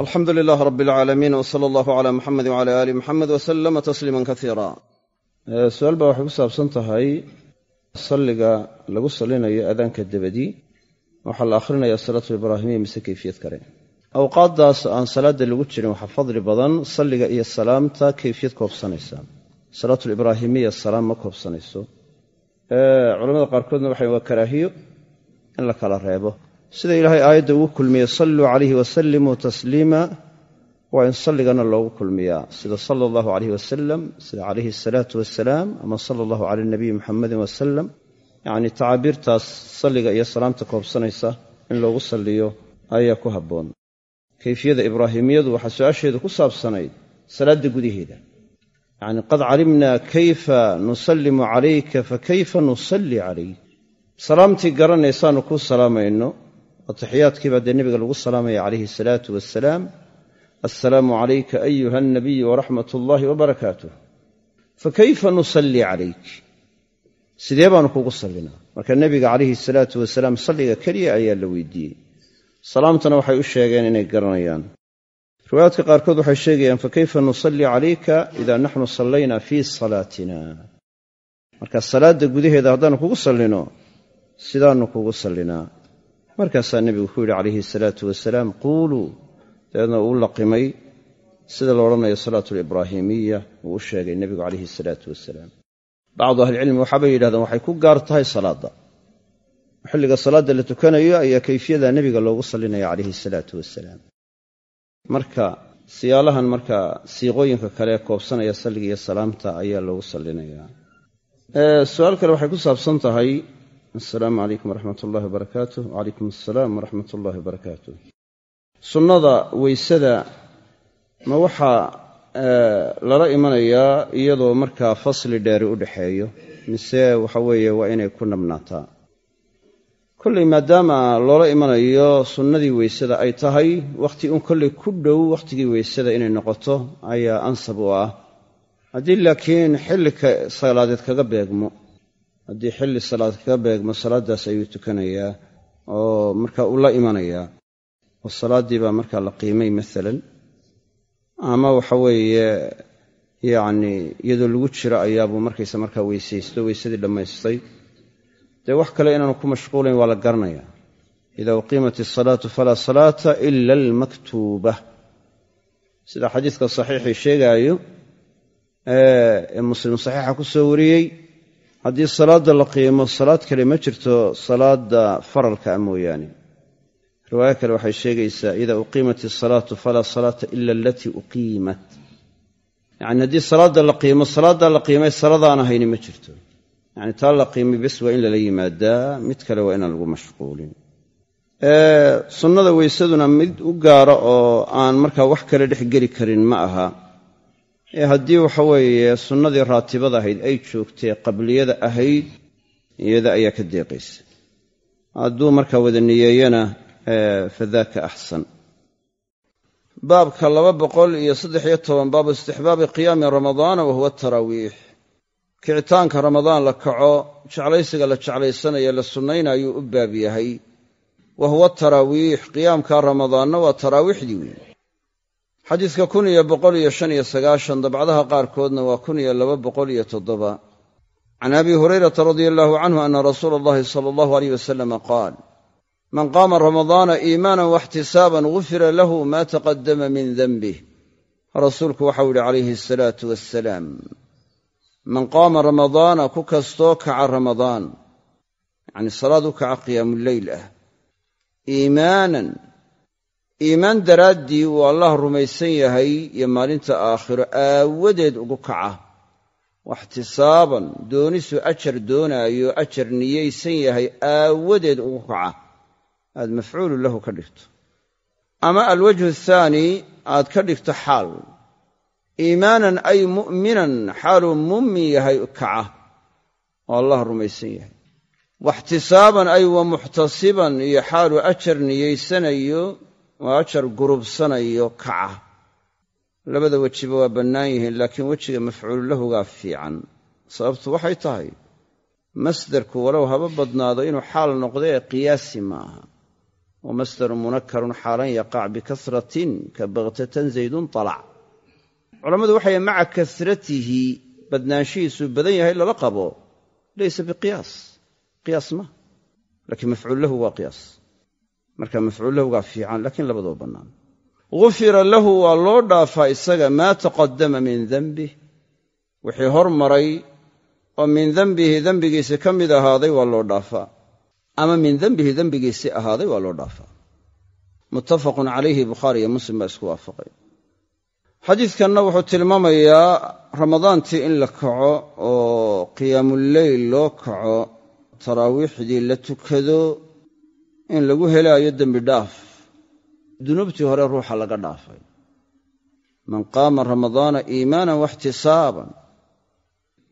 alxamdu lilaah rab alcaalamiin w sala allahu cala muxamedi wcala aali muxamed wasalama tasliima kaiira su'aal baa waxay ku saabsan tahay salliga lagu salinayo adaanka dabadii waxaa la akhrinaya salaatu ibraahimiya mise kayfiyad kale awqaaddaas aan salaadda lagu jirin waxaa fadli badan salliga iyo salaamta kayfiyad koobsanaysa. Salaatulibraahimiya salaam ma koobsanayso. Culamada qaarkoodna waxay waa karaahiyo in la reebo sida ilaahay aayadda ugu kulmiyey salluu calayhi wasallimuu tasliima waa in salligana loogu kulmiyaa. Sida sala allahu calayh wasalam sida calayhi asalaatu wasalaam ama sala allahu cala nabiyi muxamedin wasalam yacni tacaabiirtaas salliga iyo salaamta koobsanaysa in loogu salliyo ayaa ku habboon. Kayfiyada ibraahimiyadu waxaa su'aasheedu ku saabsanayd salaadda gudaheeda. Yacni qad calimnaa kayfa nusallimu calayka fakayfa nusalli calayk? Salaamtii garanaysaanu kuu salaamayno atixiyaadkii baa dee nebiga lagu salaamaya calayhi asalaatu wasalaam assalaamu calayka ayuha alnabiyu waraxmat ullaahi wabarakaatuh fakayfa nusallii calayk? Sidee baanu kugu sallinaa? Marka nebiga calayhi salaatu wasalaam salliga keliya ayaa la weydiiyey. Salaamtana waxay u sheegeen inay garanayaan. Riwaayaadka qaarkood waxay sheegayaan fakayfa nusallii calayka ida naxnu sallayna fii salaatina? Marka salaadda gudaheeda haddaanu kugu sallino sidaannu kugu sallinaa markaasaa nebigu ku yidhi calayhi salaatu wasalaam quuluu. Dabeedna uu laqimay sida la odhanayo salaatu alibraahimiya uu u sheegay nebigu calayhi salaatu wasalaam. Bacdu ahlicilmi waxaabay yidhahdeen waxay ku gaar tahay salaadda. Xilliga salaadda la tukanayo ayaa kayfiyada nebiga loogu sallinaya calayhi salaatu wasalaam. Marka siyaalahan marka siiqooyinka kale koobsanaya salliga iyo salaamta ayaa loogu sallinayaa su'aal kale waxay ku saabsan tahay assalaamu calaykum waraxmat ullahi wabarakaatuh wacalaykum assalaam waraxmat ullahi wabarakaatuh sunnada weysada ma waxaa lala imanayaa iyadoo markaa fasli dheeri u dhaxeeyo mise waxa weeye waa inay ku nabnaataa kolley maadaama loola imanayo sunnadii weysada ay tahay wakhti un kolley ku dhow wakhtigii weysada inay noqoto ayaa ansab u ah. Haddii laakiin xilli salaadeed kaga beegmo haddii xilli salaad kaga beegmo salaaddaas ayuu tukanayaa oo marka uu la imanayaa. Oo salaaddii baa markaa la qiimay maalan ama waxa weeye yacni iyadoo lagu jiro ayaabuu markaysa markaa weysaysto weysadii dhammaystay. Dee wax kale inaanu ku mashquulayn waa la garanayaa. Ida uqiimat isalaatu falaa salaata ila almaktuuba. Sida xadiidka saxiixii sheegaayo ee muslim saxiixa ku soo wariyey haddii salaadda la qiimo salaad kale ma jirto salaadda faralka a mooyaane. Riwaayo kale waxay sheegaysaa ida uqiimat isalaatu falaa salaata ila alatii uqiimat. Yacni haddii salaadda la qiimo salaaddaa la qiimay saladaan ahayni ma jirto. Yacni taa la qiimay bes waa in lala yimaadaa mid kale waa inaan lagu mashquulin. Sunnada weysaduna mid u gaara oo aan markaa wax kale dhex geli karin ma aha ee haddii waxa weeye sunnadii raatibada ahayd ay joogtee qabliyada ahayd iyada ayaa ka deeqaysa. Hadduu markaa wada niyeeyana fadaaka axsan. Baabka laba boqol iyo saddex iyo toban baabu istixbaabi qiyaami ramadaana wa huwa taraawiix kicitaanka ramadaan la kaco jeclaysiga la jeclaysanayo la sunnaynaayuu u baab yahay. Wa huwa taraawiix qiyaamka ramadaanna waa taraawiixdii weeye xadiidka kun iyo boqol iyo shan iyo sagaashan dabcdaha qaarkoodna waa kun iyo laba boqol iyo toddoba. Can abi hurayrata radia allahu canhu ana rasuula allahi sala allahu aleyh wasalama qaal man qaama ramadaana iimaanan waxtisaaban gufira lahu ma taqadama min denbih rasuulku waxau yihi calayhi asalaatu wassalaam man qaama ramadaana ku kastoo kaca ramadaan yacnii salaad u kaca qiyaamuleyl ah iimaanan iimaan daraaddii uu allah rumaysan yahay iyo maalinta aakhiro aawadeed ugu kaca. Waxtisaaban doonisu ajar doonaayo ajar niyaysan yahay aawadeed ugu kaca. Aad mafcuulu lahu ka dhigto. Ama alwajhu athaani aad ka dhigto xaal. Iimaanan ay mu'minan xaaluu mu'min yahay kaca. Oo allah rumaysan yahay. Waxtisaaban ay wa muxtasiban iyo xaaluu ajar niyaysanayo oo ajar gurubsanayo kaca. Labada wejiba waa bannaan yihiin laakiin wejiga mafcuulu lahugaa fiican. Sababtu waxay tahay masderku walow haba badnaado inuu xaal noqdo ee qiyaasi ma aha wa masdarun munakarun xaalan yaqac bikasratin ka bakhtatan zaydun talac. Culammadu waxay maca kasratihi badnaanshihiisuu badan yahay lala qabo. Laysa biqiyaas qiyaas. Ma. Laakiin mafcuul lahu waa qiyaas marka mafcuul lahugaa fiican laakiin labadoo bannaan. Gufira lahu waa loo dhaafaa isaga maa taqadama min dembih wixii hormaray oo min dembihi dembigiisi ka mid ahaaday waa loo dhaafaa. Ama min dembihi dembigiisii ahaaday waa loo dhaafaa. Muttafaqun calayhi bukhaari iyo muslim baa isku waafaqay. Xadiidkanna wuxuu tilmaamayaa ramadaantii in la kaco oo qiyaamuleyl loo kaco taraawiixdii la tukado in lagu helaayo dembi dhaaf dunuubtii hore ruuxa laga dhaafay. Man qaama ramadaana iimaanan waxtisaaban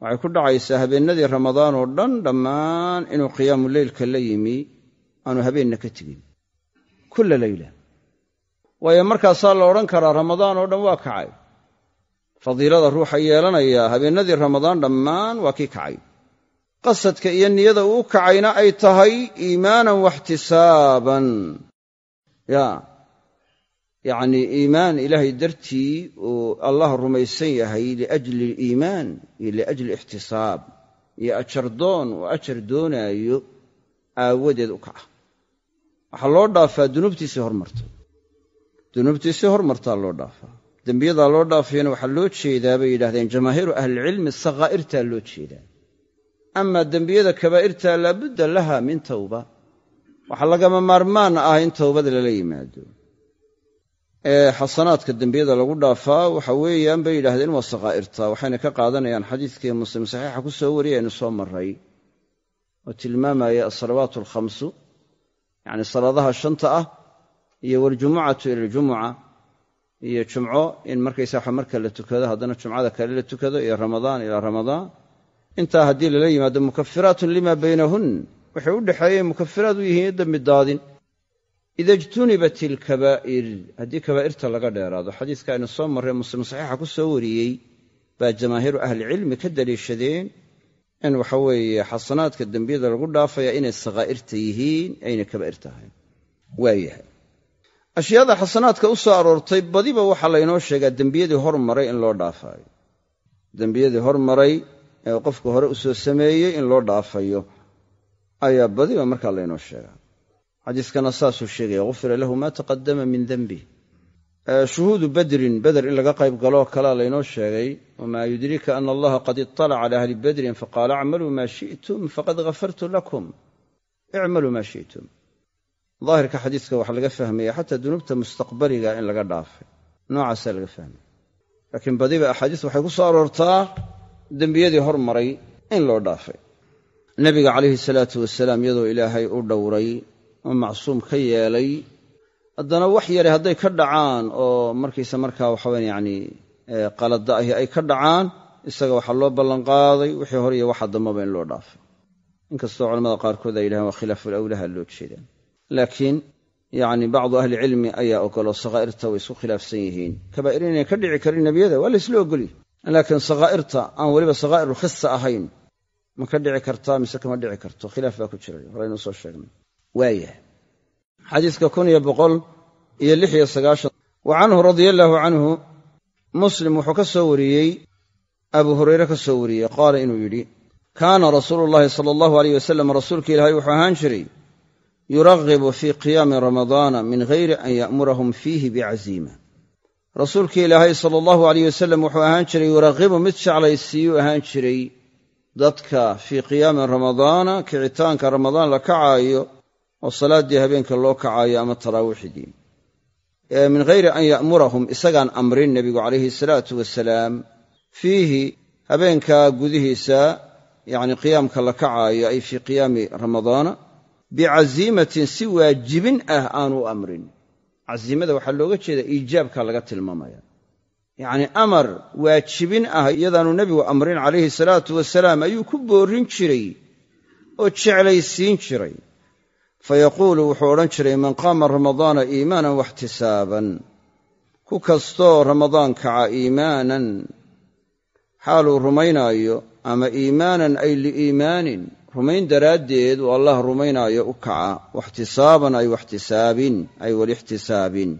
waxay ku dhacaysaa habeennadii ramadaan oo dhan dhammaan inuu qiyaamu leylka la yimi aanu habeenna ka tegin. Kulla leyla waayo markaasaa la odhan karaa ramadaan oo dhan waa kacay. Fadiilada ruuxa yeelanayaa habeennadii ramadaan dhammaan waa kii kacay qasadka iyo niyada uu kacayna ay tahay iimaanan waxtisaaban ya. Yacnii iimaan ilaahay dartii uu allah rumaysan yahay liajli aliimaan iyo liajli ixtisaab iyo ajardoon uu ajar doonaayo aawadeed u kaca. Waxaa loo dhaafaa dunuubtiisii hormartay dunuubtiisii hormartaa loo dhaafaa. Dembiyadaa loo dhaafayana waxaa loo jeedaa bay yidhahdeen jamaahiiru ahlilcilmi sakhaa'irtaa loo jeedaa amaa dembiyada kabaa'irta laabudda laha min tawba. Waxaa lagama maarmaan ah in towbada lala yimaado. Ee xasanaadka dembiyada lagu dhaafaa waxa weeyaan bay yidhahdeen waa sakhaa'irta waxayna ka qaadanayaan xadiidkii muslim saxiixa ku soo wariyay aynu soo marray oo tilmaamaya asalawaatu alkhamsu yacni salaadaha shanta ah iyo waljumucatu ila aljumuca iyo jumco in markaysa waxa marka la tukado haddana jumcada kale la tukado iyo ramadaan ilaa ramadaan intaa haddii lala yimaado mukafiraatun lima baynahun waxay u dhexeeyeen mukafiraad u yihiin dembi daadin ida ijtunibat ilkabaa'ir haddii kabaa'irta laga dheeraado xadiiska aynu soo marray muslim saxiixa ku soo wariyey baa jamaahiiru ahlicilmi ka daliishadeen in waxa weeye xasanaadka dembiyada lagu dhaafaya inay sakhaa'irta yihiin ayna kabaa'irta ahayn. Waayahay ashyaada xasanaadka u soo aroortay badiba waxaa laynoo sheegaa dembiyadii hormaray in loo dhaafaayo. Dembiyadii hormaray ee qofka hore u soo sameeyey in loo dhaafayo ayaa badiba markaa laynoo sheegaa. Xadiiskana saasuu sheegaya gufira lahu maa taqadama min dembih shuhuudu badrin beder in laga qayb galoo kalea laynoo sheegay wamaa yudrika ana allaha qad iطalaca cala ahli badrin faqaala acmaluu maa shi'tum faqad ghafartu lakum. Icmaluu maa shi'tum. Daahirka xadiiska waxaa laga fahmaya xataa dunuubta mustaqbaliga in laga dhaafay. Noocaasaa laga fahmaya laakiin badiba axaadiis waxay ku soo aroortaa dembiyadii hormaray in loo dhaafay. Nebiga calayhi salaatu wasalaam iyadoo ilaahay u dhowray oo macsuum ka yeelay haddana wax yare hadday ka dhacaan oo markiisa markaa waxaweyn yacni qalada ahi ay ka dhacaan isaga waxaa loo ballanqaaday wixii hore iyo waxa dambaba in loo dhaafay. Inkastoo culamada qaarkood ay yidhahaan waa khilaaful awlaha loo jeedaan. Laakiin yacni bacdu ahlicilmi ayaa ogoloo sakhaa'irta way isku khilaafsan yihiin. Kabaa'ir inay ka dhici karin nebiyada waa laysla ogolyi laakiin sakhaa'irta aan weliba sakhaa'ir khisa ahayn ma ka dhici kartaa mise kama dhici karto? Khilaaf baa ku jira horaynu soo sheegnay. Waayah xadiiska wa canhu radia allaahu canhu muslim wuxuu ka soo wariyey abu hurayre ka soo wariyey qaala inuu yidhi kaana rasuulu llaahi sala allahu aleyh wasalam rasuulka ilaahay wuxuu ahaan jiray yuragibu fii qiyaami ramadaana min hayri an ya'murahum fiihi bicaziima rasuulka ilaahay sala allahu aleyh wasalam wuxuu ahaan jiray yuragibu mid jeclaysiiyuu ahaan jiray dadka fii qiyaami ramadaana kicitaanka ramadaan la kacaayo oo salaaddii habeenka loo kacaayo ama taraawiixdii min hayri an ya'murahum isagaan amrin nebigu calayhi salaatu wasalaam fiihi habeenkaa gudihiisa yacni qiyaamka la kacaayo ay fii qiyaami ramadaana bicaziimatin si waajibin ah aanu amrin casiimada waxaa looga jeeda iijaabka laga tilmaamaya. Yacni amar waajibin ah iyadaanu nebigu amrin calayhi salaatu wasalaam ayuu ku boorrin jiray oo jeclaysiin jiray. Fayaquulu wuxuu odhan jiray man qaama ramadaana iimaanan waxtisaaban ku kastoo ramadaan kaca iimaanan xaaluu rumaynaayo ama iimaanan ay liiimaanin rumayn daraaddeed uu allah rumaynaayo u kaca waxtisaaban ay waxtisaabin ay walixtisaabin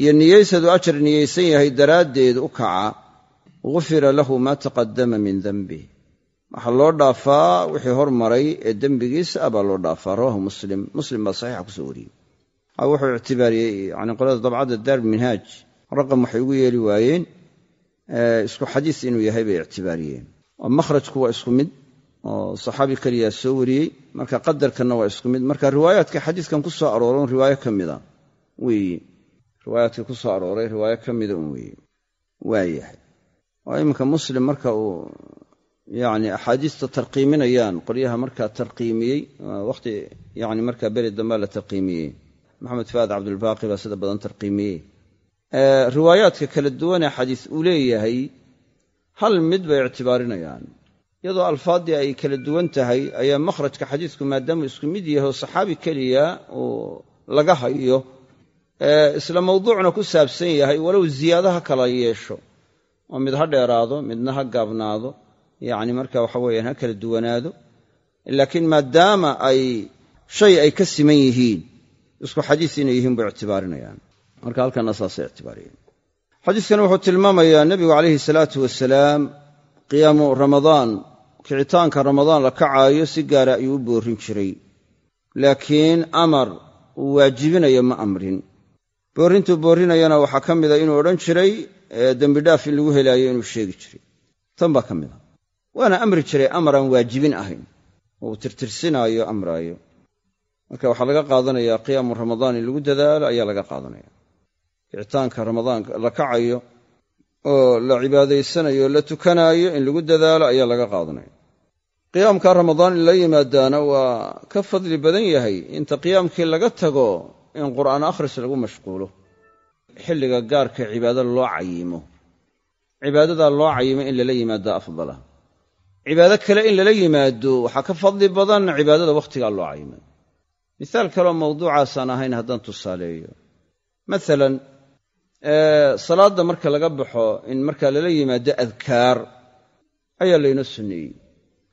iyo niyaysadu ajar niyaysan yahay daraaddeed u kaca gufira lahu maa taqadama min denbih waxaa loo dhaafaa wixii hormaray ee dembigiisa ah baa loo dhaafaa rawahu muslim. Muslim baa saxiixa ku soo wariyey. Wuxuu ictibaariyey yani qolada dabcadda daarminhaaj raqam waxay ugu yeeli waayeen isku xadiis inuu yahay bay ictibaariyeen. Oo waa isku mid oo saxaabi keliyaa soo wariyey. Marka qadarkanna waa isku mid. Marka riwaayaadka xadiiskan ku soo arooran riwaayo ka mida weeye riwaayaadkii ku soo arooray riwaayo ka mida un weeye waayahay oo iminka muslim marka uu yacni axaadiista tarqiiminayaan qolyaha markaa tarqiimiyey wakhti yani markaa beri dambaa la tarqiimiyey. Maxamed faad cabdulbaaqi baa sida badan tarqiimiyey. Riwaayaadka kala duwanee xadiis uu leeyahay hal mid bay ictibaarinayaan iyadoo alfaaddii ay kala duwan tahay ayaa makhrajka xadiisku maadaamuu isku mid yahay oo saxaabi keliya uu laga hayo isla mawduucna ku saabsan yahay walow ziyaado ha kala yeesho oo mid ha dheeraado midna ha gaabnaado yacni marka waxa weeyaan ha kala duwanaado laakiin maadaama ay shay ay ka siman yihiin isku xadiis inay yihiin bay ictibaarinayaan. Marka halkanna saasay ictibaariyeen. Xadiiskan wuxuu tilmaamayaa nebigu calayhi salaatu wasalaam qiyaamu ramadaan kicitaanka ramadaan la kacaayo si gaara ayuu u boorin jiray. Laakiin amar uu waajibinayo ma amrin. Boorrintuu boorrinayana waxaa ka mida inuu odhan jiray dembidhaaf in lagu helaayo inuu sheegi jiray. Tan baa ka mid a waana amri jiray amaraan waajibin ahayn. Oo uu tirtirsinaayo amraayo. Marka waxaa laga qaadanayaa qiyaamu ramadaan in lagu dadaalo ayaa laga qaadanaya. Kicitaanka ramadaanka la kacayo oo la cibaadaysanayo o la tukanaayo in lagu dadaalo ayaa laga qaadanaya. Qiyaamka ramadaan in la yimaadaana waa ka fadli badan yahay inta qiyaamkii laga tago in qur'aan akhris lagu mashquulo. Xilliga gaarka cibaado loo cayimo. Cibaadadaa loo cayimo in lala yimaado afdala. Cibaado kale in lala yimaado waxaa ka fadli badan cibaadada wakhtigaa loo cayimay misaal kaleoo mawduucaasaan ahayn haddaan tusaaleeyo. Maalan salaadda marka laga baxo in markaa lala yimaado adkaar ayaa laynoo sunneeyey.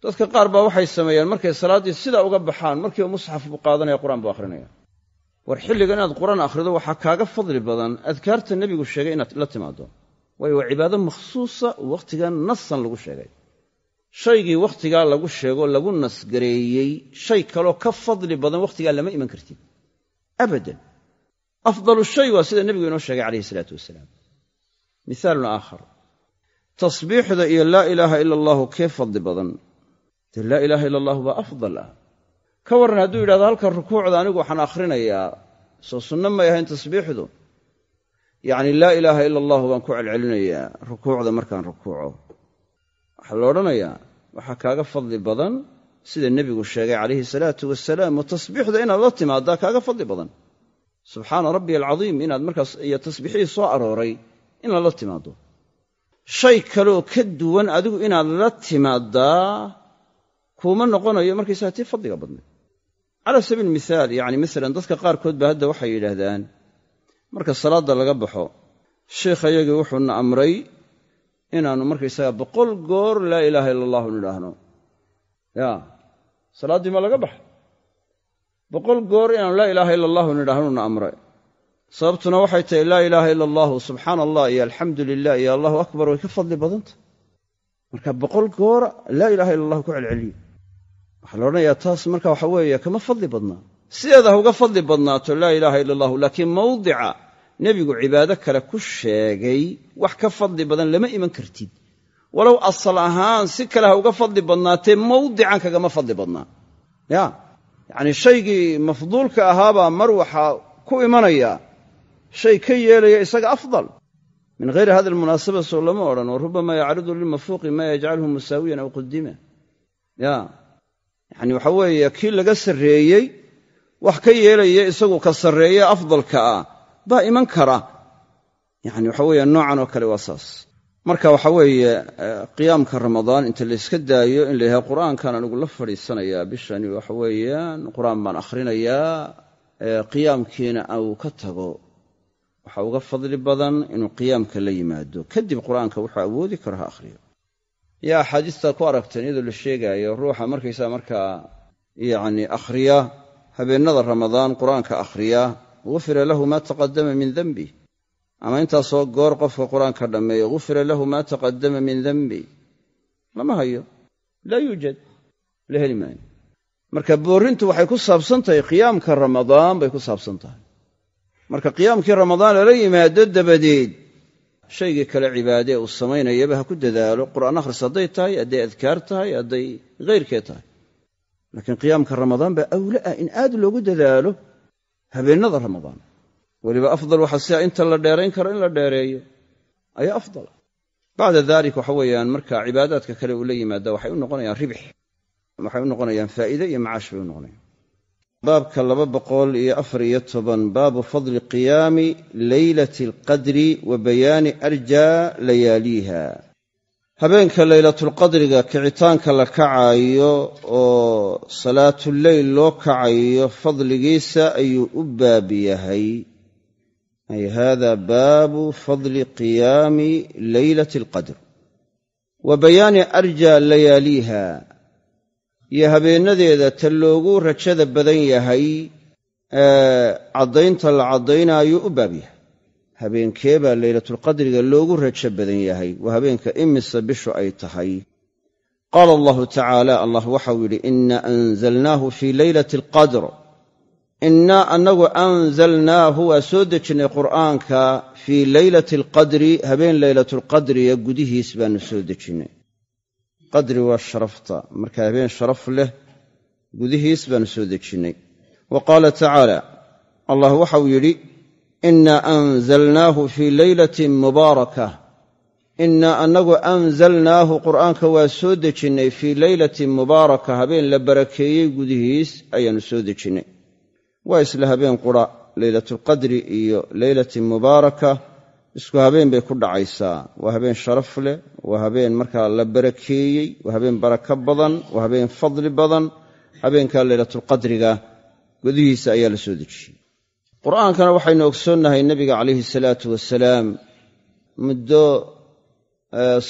Dadka qaar baa waxay sameeyaan markay salaaddii sidaa uga baxaan markiiba musxaf buu qaadanaya qur'aan buu akhrinaya. War xilliga inaad qur'aan akhrido waxaa kaaga fadli badan adkaarta nebigu sheegay inaad la timaado waayo waa cibaado makhsuusa wakhtigan nasan lagu sheegay. Shaygii wakhtigaa lagu sheego lagu nasgareeyey shay kaloo ka fadli badan wakhtigaa lama iman kartid. Abadan afdalu shay waa sida nebigu inoo sheegay calayhi isalaatu wasalaam mihaalun aakhar tasbiixda iyo laa ilaaha ila allahu kee fadli badan dee laa ilaaha ila allahu baa afdal ah ka warran hadduu yidhahdo halkan rukuucda anigu waxaan akhrinayaa soo sunno may ahayn tasbiixdu yacni laa ilaaha ila allahu baan ku celcelinayaa rukuucda markaan rukuuco waxaa la odhanayaa waxaa kaaga fadli badan sida nebigu sheegay calayhi salaatu wasalaam oo tasbiixda inaad la timaaddaa kaaga fadli badan subxaana rabbiy alcadiim inaad markaas iyo tasbiixihii soo arooray inaad la timaaddo. Shay kaleoo ka duwan adigu inaad la timaaddaa kuuma noqonayo markaysaga tii fadliga badnay. Cala sabiil mihaal yacni masalan dadka qaarkood ba hadda waxay yidhaahdaan marka salaadda laga baxo sheikhayagii wuxuuna amray inaannu markaysaga boqol goor laa ilaaha ila allahu nidhaahno. Ya salaaddii ma laga baxa boqol goor inaanu laa ilaaha ila allahu nidhaahnuna amray. Sababtuna waxay tahay laa ilaaha ila allahu subxaana allah iyo alxamdu lilah iyo allahu akbar way ka fadli badanta. Marka boqol goor laa ilaha ila allahu ku celceliye waxaa la odhanayaa taas marka waxa weeye kama fadli badnaa. Sideeda ha uga fadli badnaato laa ilaaha ila allahu laakiin mawdica nebigu cibaado kale ku sheegay wax ka fadli badan lama iman kartid. Walow asal ahaan si kale ha uga fadli badnaatee mawdican kagama fadli badnaa. Ya yacnii shaygii mafduulka ahaabaa mar waxaa ku imanaya shay ka yeelaya isaga afdal. Min hayri hada almunaasaba soo lama odhan wa rubama yacridu lilmafuuqi maa yajcalhu musaawiyan aw qudima ya yacni waxa weeye kii laga sarreeyey wax ka yeelaya isagu ka sarreeye afdalka ah baa iman kara. Yacni waxa weeye noocan oo kale waa saas marka waxa weeye qiyaamka ramadaan inta layska daayo in la yidhaha qur'aankan anigu la fadhiisanayaa bishani waxa weeyaan qur'aan baan akhrinayaa qiyaamkiina uu ka tago. Waxaa uga fadli badan inuu qiyaamka la yimaado. Kadib qur'aanka wuxuu awoodi karo ha akhriyo. Yaa axaadiistaa ku aragteen iyadoo la sheegaayo ruuxa markaysaa markaa yacni akhriya habeennada ramadaan qur'aanka akhriya gufira lahu maa taqadama min denbi ama intaasoo goor qofka qur'aanka dhammeeyo gufira lahu maa taqadama min denbi lama hayo. Laa yuujad la heli maayo. Marka boorrintu waxay ku saabsan tahay qiyaamka ramadaan bay ku saabsan tahay. Marka qiyaamkii ramadaan lala yimaado dabadeed shaygii kale cibaadee uu samaynayaba ha ku dadaalo. Qur'aan akhris hadday tahay hadday adkaar tahay hadday khayrkee tahay. Laakiin qiyaamka ramadaan baa awle ah in aad loogu dadaalo habeennada ramadaan weliba afdal waxaa sidaa inta la dheerayn karo in la dheereeyo. Ayaa afdala bacda dalik waxa weeyaan marka cibaadaadka kale uu la yimaada waxay u noqonayaan ribx. Waxay u noqonayaan faa'iide iyo macaash bay u noqonayaan. Baabka laba boqol iyo afar iyo toban baabu fadli qiyaami leylati alqadri wa bayaani arjaa layaaliiha habeenka laylatulqadriga kicitaanka la kacaayo oo salaatuleyl loo kacayo fadligiisa ayuu u baab yahay ay hada baabu fadli qiyaami leylati alqadr wa bayaani arjaa layaaliiha iyo habeennadeeda ta loogu rajada badan yahay caddaynta la caddaynaayo u baab yahay habeenkee baa leylatulqadriga loogu rajo badan yahay waa habeenka imisa bishu ay tahay qaala allahu tacaala allah waxau yidhi inna anzalnaahu fii leylati alqadr innaa annagu anzalnaahu waa soo dejinnay qur'aanka fii leylati alqadri habeen leylatulqadriga gudihiis baanu soo dejinnay qadri waa sharafta marka habeen sharaf leh gudihiis baanu soo dejinnay wa qaala tacaala allah waxau yidhi innaa anzalnaahu fii leylatin mubaaraka. Innaa annagu anzalnaahu qur'aanka waa soo dejinnay fii leylatin mubaaraka habeen la barakeeyey gudihiis ayaannu soo dejinnay waa isla habeen qura leylatulqadri iyo leylatin mubaaraka. Isku habeen bay ku dhacaysaa. Waa habeen sharaf leh waa habeen markaa la barakeeyey waa habeen barako badan waa habeen fadli badan. Habeenka leylatulqadriga gudihiisa ayaa la soo dejiyey. Qur'aankana waxaynu ogsoonnahay nebiga calayhi salaatu wasalaam muddo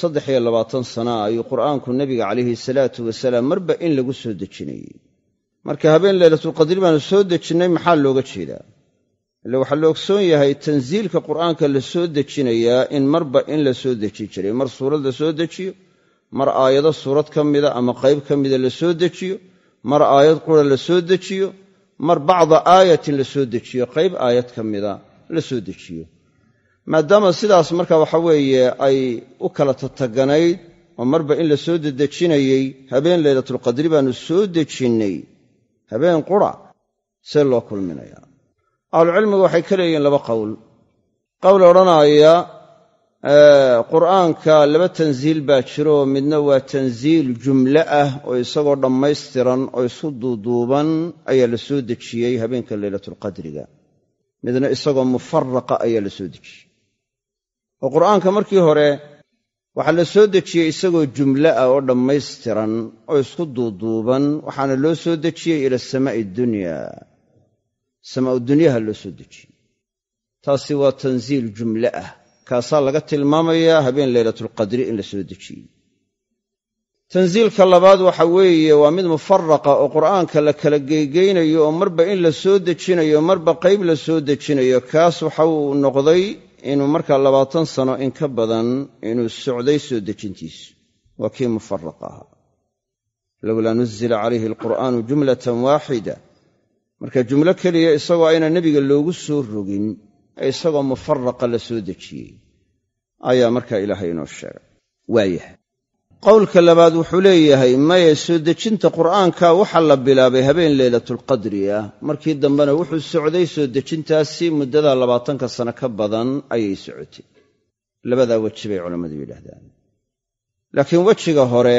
saddex iyo labaatan sana ayuu qur'aanku nebiga calayhi salaatu wasalaam marba in lagu soo dejinayey marka habeen leylatulqadri baanu soo dejinnay maxaa looga jeedaa? Ile waxaa la ogsoon yahay tansiilka qur'aanka la soo dejinayaa in marba in la soo deji jiray. Mar suurad la soo dejiyo mar aayado suurad ka mida ama qayb ka mida la soo dejiyo mar aayad qura la soo dejiyo mar bacda aayatin la soo dejiyo qayb aayad ka mida la soo dejiyo. Maadaama sidaas marka waxa weeye ay u kala tataganayd oo marba in la soo dedejinayey habeen leylatulqadri baanu soo dejinnay habeen qura see loo kulminayaa ahlucilmigu waxay ka leeyihiin laba qowl qowl odhanaaya qur'aanka laba tansiil baa jiro midna waa tansiil jumle ah oo isagoo dhammaystiran oo isu duuduuban ayaa la soo dejiyey habeenka leylatulqadriga midna isagoo mufaraqa ayaa la soo dejiyey. Oo qur'aanka markii hore waxaa la soo dejiyey isagoo jumle ah oo dhammaystiran oo isku duuduuban waxaana loo soo dejiyey ila samaa'i dunya. Samaa'u dunyaha loo soo dejiyey taasi waa tansiil jumle ah kaasaa laga tilmaamayaa habeen leylatulqadri in la soo dejiyey tansiilka labaad waxa weeye waa mid mufaraqa oo qur'aanka la kala geygeynayo oo marba in la soo dejinayo marba qayb la soo dejinayo kaas waxa uu noqday inuu markaa labaatan sano in ka badan inuu socday soo dejintiisu waa kii mufaraqa ahaa. Lowlaa nuzila calayhi alqur'aanu jumlatan waaxida. Marka jumlo keliya isagoo ayna nebiga loogu soo rogin ee isagoo mufaraqa la soo dejiyey. Ayaa markaa ilaahay inoo sheegay. Waayahay qowlka labaad wuxuu leeyahay maya soo dejinta qur'aanka waxaa la bilaabay habeen leylatulqadri ah. Markii dambena wuxuu socday soo dejintaasi muddada labaatanka sano ka badan ayay socotay. Labadaa weji bay culammadu yidhaahdaan. Laakiin wejiga hore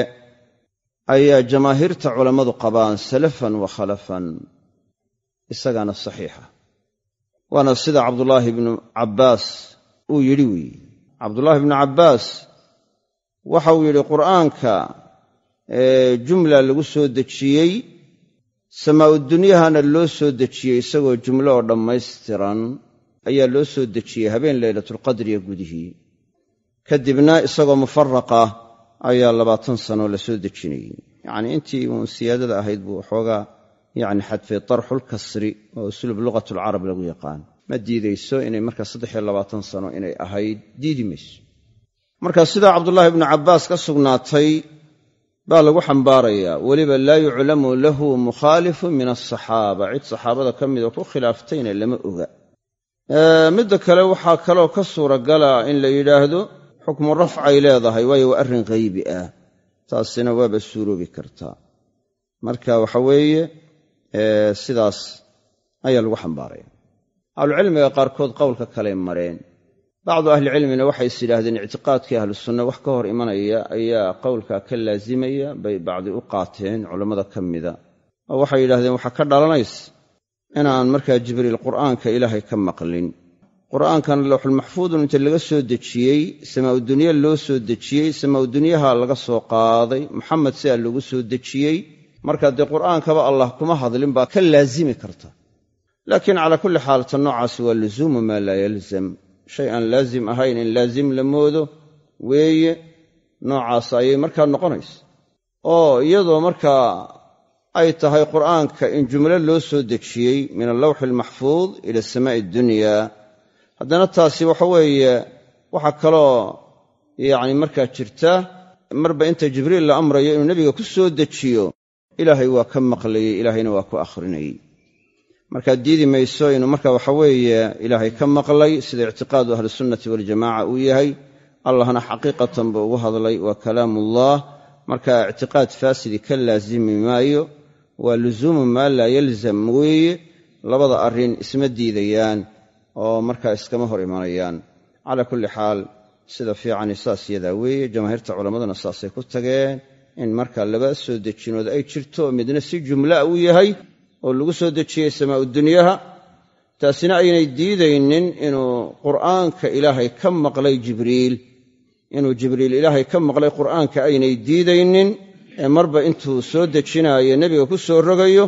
ayaa jamaahiirta culammadu qabaan salafan wa khalafan isagaana saxiixa. Waana sida cabdulaahi ibnu cabbaas uu yidhi weeye cabdulaahi ibnu cabbaas waxauu yidhi qur'aanka jumla lagu soo dejiyey samaa'u dunyahana loo soo dejiyey isagoo jumlo oo dhammaystiran ayaa loo soo dejiyey habeen leylatulqadriga gudihii kadibna isagoo mufaraqa ayaa labaatan sano la soo dejinayey. Yacnii intii uun siyaadada ahayd buu waxoogaa yacni xadfay darxulkasri oo uslub luqatulcarab lagu yaqaan. Ma diidayso inay markaa saddex iyo labaatan sano inay ahayd. Diidi mayso marka sidaa cabdullaahi ibnu cabbaas ka sugnaatay baa lagu xambaarayaa weliba laa yuclamu lahu mukhaalifun min asaxaaba cid saxaabada ka mida ku khilaaftayna lama oga. Midda kale waxaa kaloo ka suuragala in la yidhaahdo xukmu rafcay leedahay waayo waa arrin haybi ah. Taasina waaba suuroobi kartaa. Marka waxa weeye sidaas ayaa lagu xambaaraya. Ahlucilmiga qaarkood qowlka kaley mareen bacdu ahlicilmina waxay is yidhaahdeen ictiqaadkii ahlu sunna wax ka hor imanaya ayaa qowlka ka laasimaya bay bacdi u qaateen culammada ka mida oo waxay yidhahdeen waxaa ka dhalanays inaan markaa jibriil qur'aanka ilaahay ka maqlin qur'aankana lowxulmaxfuudun inta laga soo dejiyey samaa'udunye loo soo dejiyey samaa'udunyaha laga soo qaaday maxamed sidaa loogu soo dejiyey marka dee qur'aankaba allah kuma hadlin baa ka laasimi karta laakiin calaa kulli xaal ta noocaasi waa luzuumu maa laa yalzam shay aan laazim ahayn in laazim la moodo weeye noocaas ayay markaa noqonaysa oo iyadoo markaa ay tahay qur'aanka in jumlo loo soo dejiyey min allawxi almaxfuud ila asamaa'i addunya haddana taasi waxa weeye waxaa kaloo yacni markaa jirta marba inta jibriil la amrayo inuu nebiga ku soo dejiyo ilaahay waa ka maqlayey ilaahayna waa ku akhrinayey markaa diidi mayso inuu marka waxa weeye ilaahay ka maqlay sida ictiqaadu ahlisunnati waljamaca uu yahay allahna xaqiiqatan buu ugu hadlay waa kalaamuullah marka ictiqaad faasidi ka laasimi maayo waa luzuumu maa laa yalzam weeye labada arrin isma diidayaan oo markaa iskama hor imanayaan. Calaa kulli xaal sida fiicani saas yadaa weeye jamaahiirta culammaduna saasay ku tageen in markaa laba soo dejinood ay jirto midna si jumlaa uu yahay oo lagu soo dejiyey samaa'udunyaha taasina aynay diidaynin inuu qur'aanka ilaahay ka maqlay jibriil. Inuu jibriil ilaahay ka maqlay qur'aanka aynay diidaynin ee marba intuu soo dejinaayo nebiga ku soo rogayo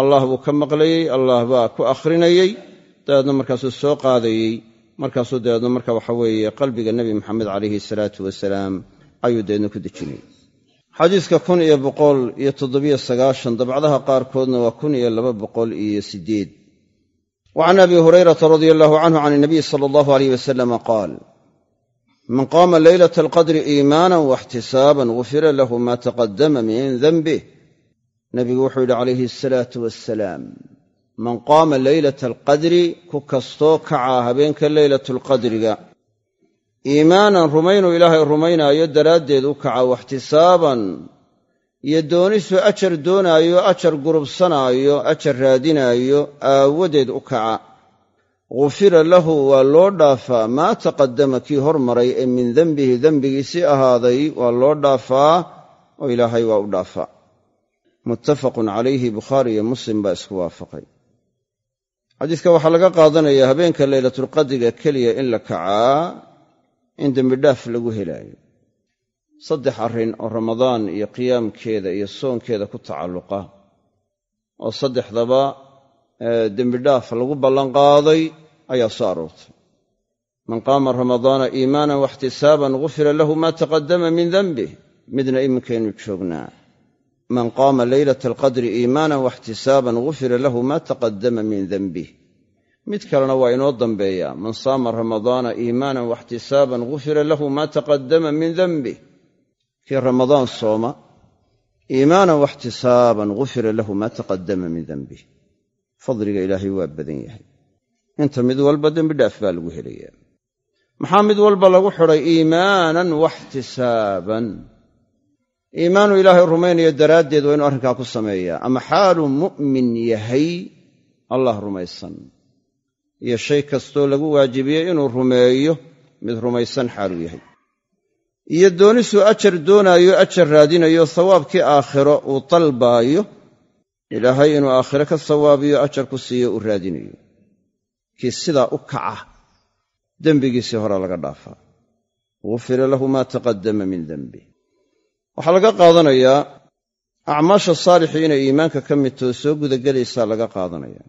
allah buu ka maqlayey allah baa ku akhrinayey dabeedna markaasuu soo qaadayey markaasuu dabeedna marka waxa weeye qalbiga nebi maxamed calayhi salaatu wasalaam ayuu dabeedna ku dejinayey xadiiska kun iyo boqol iyo toddobiyo sagaashan dabcdaha qaarkoodna waa kun iyo laba boqol iyo siddeed. Wa abi hurayrata radia allahu canhu can inabiy sala allahu aleyh wasalama qaal man qaama leylata alqadri iimaanan waxtisaaban gufira lahu ma taqadama min denbih nebigu wuxuu yidhi calayhi asalaatu wassalaam man qaama leylata alqadri ku kastoo kacaa habeenka leylatulqadriga iimaanan rumaynuu ilaahay rumaynaayo daraaddeed u kaca waxtisaaban iyo doonisu ajar doonaayo ajar gurubsanaayo ajar raadinaayo aawadeed u kaca. Gufira lahu waa loo dhaafaa. Maa taqaddama kii hormaray ee min dembihi dembigiisii ahaaday waa loo dhaafaa oo ilaahay waa u dhaafaa. Muttafaqun calayhi bukhaari iyo muslim baa isku waafaqay. Xadiiska waxaa laga qaadanayaa habeenka leylatulqadriga keliya in la kacaa in dembidhaaf lagu helaayo. Saddex arrin oo ramadaan iyo qiyaamkeeda iyo soonkeeda ku tacalluqa. Oo saddexdaba dembidhaaf lagu ballanqaaday ayaa soo aroortay. Man qaama ramadaana iimaanan waxtisaaban gufira lahu maa taqaddama min denbih midna iminkaynu joognaa. Man qaama leylata alqadri iimaanan waxtisaaban gufira lahu maa taqaddama min denbih mid kalena waa inoo dambeeyaa man saama ramadaana iimaanan waxtisaaban gufira lahu maa taqaddama min denbih kii ramadaan sooma iimaanan waxtisaaban gufira lahu maa taqaddama min denbih fadliga ilaahay waa badan yahay. Inta mid walba dembidhaaf baa lagu helayaa. Maxaa mid walba lagu xidhay? Iimaanan waxtisaaban. Iimaanu ilaahay rumaynayo daraaddeed waa inu arrinkaa ku sameeyaa. Ama xaaluu mu'min yahay? Allah rumaysan iyo shay kastoo lagu waajibiyey inuu rumeeyo mid rumaysan xaaluu yahay. Iyo doonisuu ajar doonaayo ajar raadinayo sawaabkii aakhiro uu dalbaayo ilaahay inuu aakhiro ka sawaabiyo ajar ku siiyo uu raadinayo. Kii sidaa u kaca dembigiisii hore laga dhaafaa gufira lahu maa taqaddama min denbih waxaa laga qaadanayaa acmaasha saalixii inay iimaanka ka mid too soo gudagelaysaa laga qaadanaya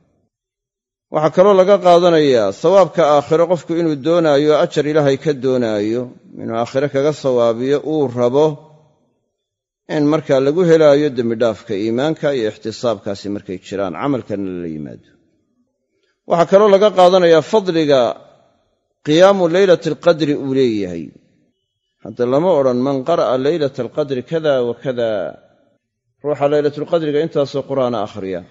waxaa kaloo laga qaadanayaa sawaabka aakhiro qofku inuu doonaayo ajar ilaahay ka doonaayo inuu aakhiro kaga sawaabiyo uu rabo in markaa lagu helaayo dembidhaafka iimaanka iyo ixtisaabkaasi markay jiraan camalkana lala yimaado. Waxaa kaloo laga qaadanayaa fadliga qiyaamu leylati alqadri uu leeyahay. Hadda lama odhan man qara'a leylata alqadri kada wa kada ruuxa leylatulqadriga intaasoo qur'aana akhriya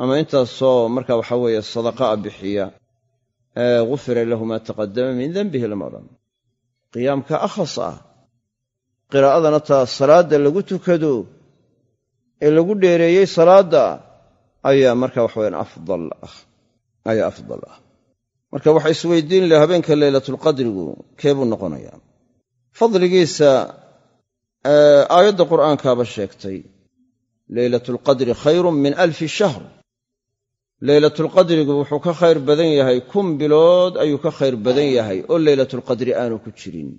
ama intaasoo marka waxa weeye sadaqa'a bixiya ee gufira lahu maa taqadama min denbihi lama odhan qiyaamka akhas ah qiraa'adana taa salaadda lagu tukado ee lagu dheereeyey salaadda ayaa marka waxaweyaan afdal ah ayaa afdal ah. Marka waxa isweydiin laha habeenka leylatulqadrigu kee buu noqonayaa? Fadligiisa aayadda qur'aankaaba sheegtay leylatulqadri khayrun min alfi shahr leylatulqadrigu wuxuu ka khayr badan yahay. Kun bilood ayuu ka khayr badan yahay. Oo leylatulqadri aanu ku jirin.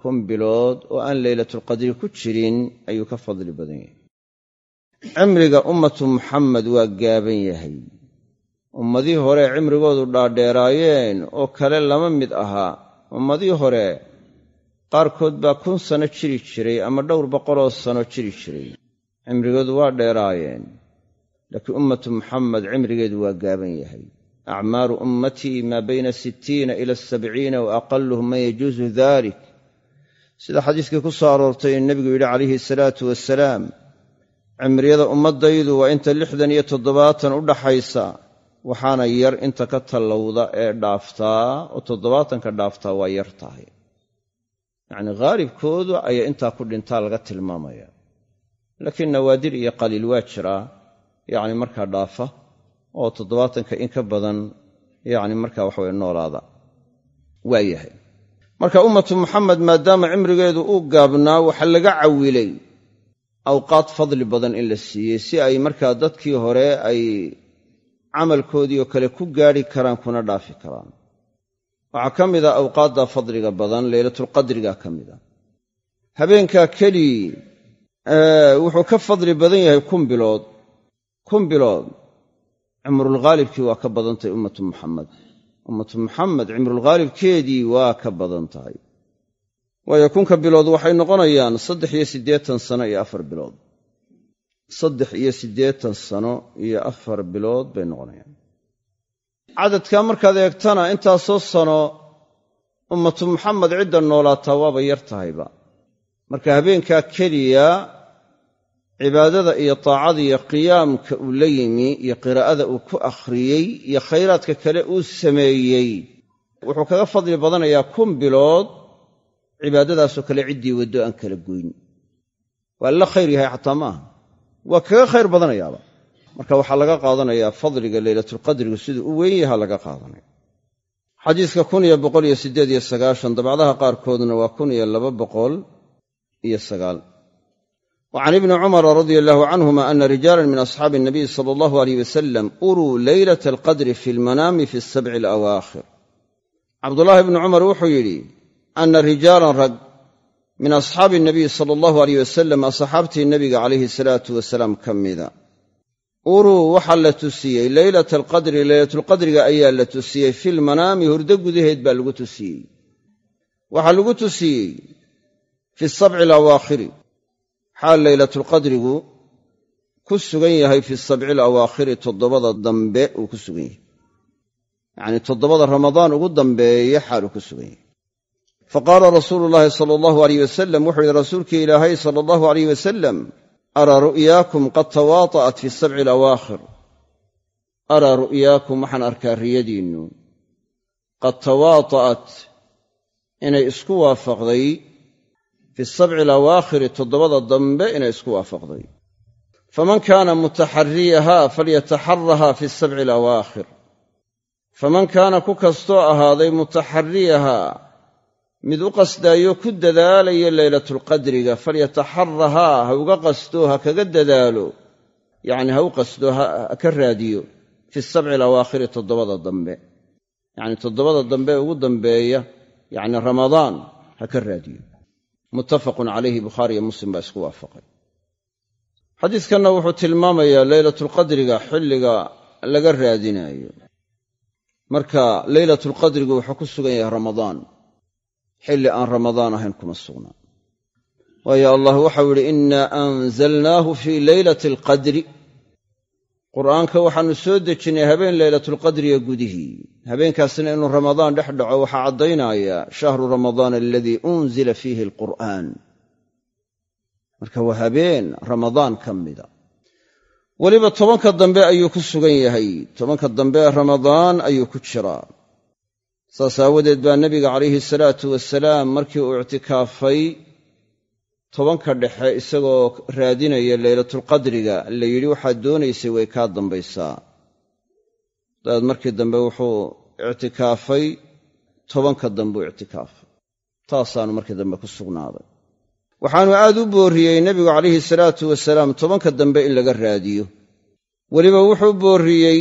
Kun bilood oo aan leylatulqadri ku jirin ayuu ka fadli badan yahay. Cimriga ummatu muxamed waa gaaban yahay. Ummadii hore cimrigoodu dhaadheeraayeen oo kale lama mid ahaa ummadii hore qaarkood baa kun sano jiri jiray ama dhowr boqoloo sano jiri jiray. Cimrigoodu waa dheeraayeen laakiin ummatu muxamed cimrigeedu waa gaaban yahay. Acmaaru ummatii maa bayna sittiina ila sabciina wa aqaluhum man yajuusu dalik sida xadiiskii ku soo aroortay nebigu yidhi calayhi salaatu wasalaam cimriyada ummaddaydu waa inta lixdan iyo toddobaatan u dhaxaysa waxaana yar inta ka tallowda ee dhaaftaa oo toddobaatanka dhaaftaa waa yar tahay. Yacnii khaalibkoodu ayaa intaa ku dhintaa laga tilmaamaya. Laakiin nawaadir iyo qaliil waa jiraa yacni markaa dhaafa oo toddobaatanka in ka badan yacni markaa waxaweye noolaada. Waa yahay. Marka ummatu muxamed maadaama cimrigeedu uu gaabnaa waxa laga cawilay awqaad fadli badan in la siiyey si ay markaa dadkii hore ay camalkoodii oo kale ku gaadhi karaan kuna dhaafi karaan. Waxaa ka mid a awqaadda fadliga badan leylatulqadriga ka mid a habeenkaa kelii wuxuu ka fadli badan yahay kun bilood kun bilood cimrulghaalibkii waa ka badan tahay ummatu muxamed ummatu muxamed cimrulghaalibkeedii waa ka badan tahay waayo kunka bilood waxay noqonayaan saddex iyo siddeetan sano iyo afar bilood. Saddex iyo siddeetan sano iyo afar bilood bay noqonayaan. Cadadkaa markaad eegtana intaasoo sano ummatu muxamed cidda noolaataa waaba yar tahayba. Marka habeenkaa keliya cibaadada iyo taacada iyo qiyaamka uu la yimi iyo qiraa'ada uu ku akhriyey iyo khayraadka kale uu sameeyey. Wuxuu kaga fadli badanayaa kun bilood cibaadadaasoo kale ciddii waddo aan kala goyn. Waa la khayr yahay xataa maaha waa kaga khayr badanayaaba. Marka waxaa laga qaadanayaa fadliga leylatulqadrigu siduu u weyn yaha laga qaadanaya xadiiska kun iyo boqol iyo siddeed iyo sagaashan dabcdaha qaarkoodna waa kun iyo laba boqol iyo sagaal can ibni cumara radia allahu canhuma ana rijaalan min asxaabi nabiy sala allahu aleyh wasalam uruu leylata alqadri fi lmanaami fi asabci alawaakhir cabdulaahi bni cumar wuxuu yidhi ana rijaalan rag min asxaabi nabiy sala allahu aleyh wasalam asxaabtii nebiga calayhi salaatu wasalaam ka mida uruu waxaa la tusiyey leylata alqadri leylatulqadriga ayaa la tusiyey filmanaami hurdo gudaheed baa lagu tusiyey waxaa lagu tusiyey fi xaal leylatulqadrigu ku sugan yahay fi sabci alawaakhiri toddobada dambe uu ku sugan yahay? Yacnii toddobada ramadaan ugu dambeeya xaaluu ku sugan yahay. Faqaala rasuulu llaahi sala allahu aleyh wasalam wuxuu yidhi rasuulkii ilaahay sala allahu aleyh wasalam araa ru'yaakum qad tawaata'at fi sabci alawaakhir araa ru'yaakum waxaan arkaa riyadiinnu. Qad tawaata'at inay isku waafaqday fi sabci alawaakhiri toddobada dambe inay isku waafaqday faman kaana mutaxariyahaa falyataxarahaa fi sabci alawaakhir faman kaana ku kastoo ahaaday mutaxariyahaa mid u qasdaayo ku dadaalayo leylatulqadriga falyataxarahaa ha uga qasdo ha kaga dadaalo yacni ha u qasdo ha ka raadiyo fi sabci alawaakhiri toddobada dambe yacni toddobada dambe ugu dambeeya yacni ramadaan ha ka raadiyo muttafaqun calayhi bukhaariyo muslim baa isku waafaqay. Xadiiskanna wuxuu tilmaamayaa leylatulqadriga xilliga laga raadinaayo. Marka leylatulqadrigu wuxuu ku sugan yahay ramadaan. Xilli aan ramadaan ahayn kuma sugnaa waayo allah waxau yidhi innaa anzalnaahu fii leylati alqadri qur'aanka waxaannu soo dejinnay habeen leylatulqadriga gudihii habeenkaasna inuu ramadaan dhex dhaco waxaa caddaynaya shahru ramadaan aladii unzila fiihi alqur'aan. Marka waa habeen ramadaan ka mida. Weliba tobanka dambe ayuu ku sugan yahay. Tobanka dambe ee ramadaan ayuu ku jiraa saas aawadeed baa nebiga calayhi salaatu wasalaam markii uu ictikaafay tobanka dhexe isagoo raadinaya leylatulqadriga la yidhi waxaad doonaysay way kaa dambaysaa. Dabeed markii dambe wuxuu ictikaafay tobanka dambeu ictikaafay taasaanu markii dambe ku sugnaaday. Waxaanu aad u boorriyey nebigu calayhi salaatu wasalaam tobanka dambe in laga raadiyo. Weliba wuxuu boorriyey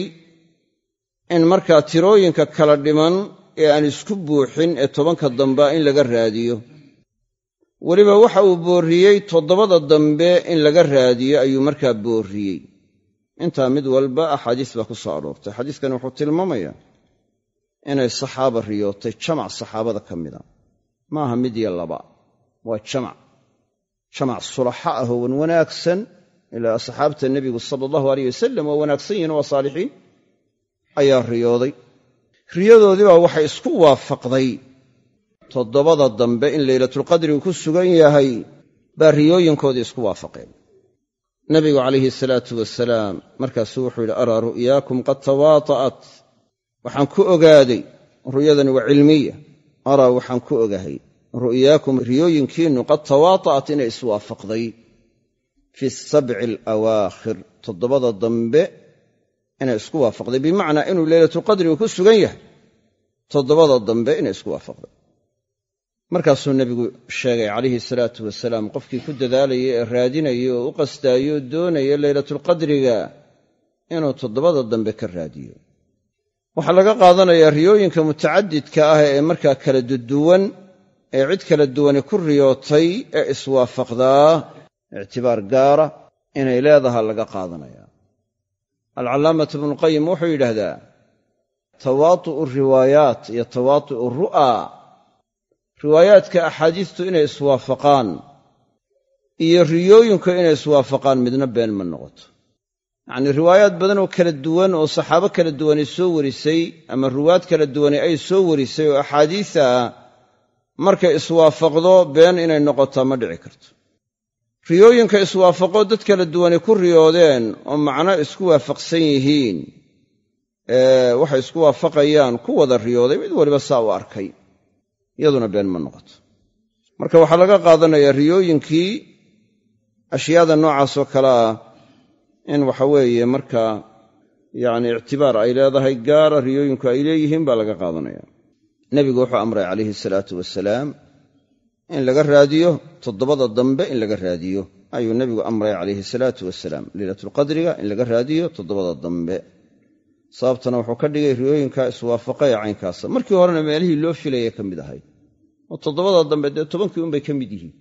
in markaa tirooyinka kala dhiman ee aan isku buuxin ee tobanka dambe in laga raadiyo. Weliba waxa uu boorriyey toddobada dambe in laga raadiyo ayuu markaa boorriyey. Intaa mid walba axaadiis baa ku soo aroortay. Xadiiskani wuxuu tilmaamayaa inay saxaaba riyootay jamac saxaabada ka mida. Maaha mid iyo laba. Waa jamac. Jamac sulaxa ah oo wan wanaagsan ilaa asxaabta nebigu sala allahu aleyh wasalam waa wanaagsan yihiin waa saalixiin ayaa riyooday. Riyadoodiibaa waxay isku waafaqday. Toddobada dambe in leylatulqadrigu ku sugan yahay baa riyooyinkoodii isku waafaqeen. Nabigu calayhi salaatu wasalaam markaasuu wuxuu yidhi araa ru'yaakum qad tawaata'at waxaan ku ogaaday ru'yadani waa cilmiya. Araa waxaan ku ogahay. Ru'yaakum riyooyinkiinnu qad tawaata'at inay iswaafaqday. Fi sabci alawaakhir toddobada dambe inay isku waafaqday. Bimacnaa inuu leylatulqadrigu ku sugan yahay toddobada dambe inay isku waafaqday. Markaasuu nebigu sheegay calayhi salaatu wasalaam qofkii ku dadaalayay ee raadinaya oo u qastaayo oo doonaya leylatulqadriga inuu toddobada dambe ka raadiyo waxaa laga qaadanayaa riyooyinka mutacadidka ah ee markaa kala duduwan ee cid kala duwani ku riyootay ee iswaafaqdaa ictibaar gaara inay leedaha laga qaadanaya. Alcallaamatu ibnuqayim wuxuu yidhaahdaa tawaatu'u riwaayaat iyo tawaatu'u ru'aa riwaayaadka axaadiistu inay iswaafaqaan iyo riyooyinku inay iswaafaqaan midna been ma noqoto yacnii riwaayaad badan oo kala duwan oo saxaabo kala duwani soo warisay ama ruwaad kala duwani ay soo warisay oo axaadiisa ah markay iswaafaqdo been inay noqotaa ma dhici karto. Riyooyinka iswaafaqoo dad kala duwani ku riyoodeen oo macno isku waafaqsan yihiin waxay isku waafaqayaan ku wada riyooday mid waliba saa u arkay iyaduna been ma noqoto. Marka waxaa laga qaadanayaa riyooyinkii ashyaada noocaasoo kale ah in waxa weeye markaa yacni ictibaar ay leedahay gaara riyooyinku ay leeyihiin baa laga qaadanaya. Nebigu wuxuu amray calayhi salaatu wasalaam in laga raadiyo toddobada dambe in laga raadiyo ayuu nebigu amray calayhi salaatu wasalaam leylatulqadriga in laga raadiyo toddobada dambe. Sababtana wuxuu ka dhigay riyooyinka iswaafaqa ee caynkaasa markii horena meelihii loo filaya ka mid ahayd oo toddobada dambe dee tobankii unbay ka mid yihiin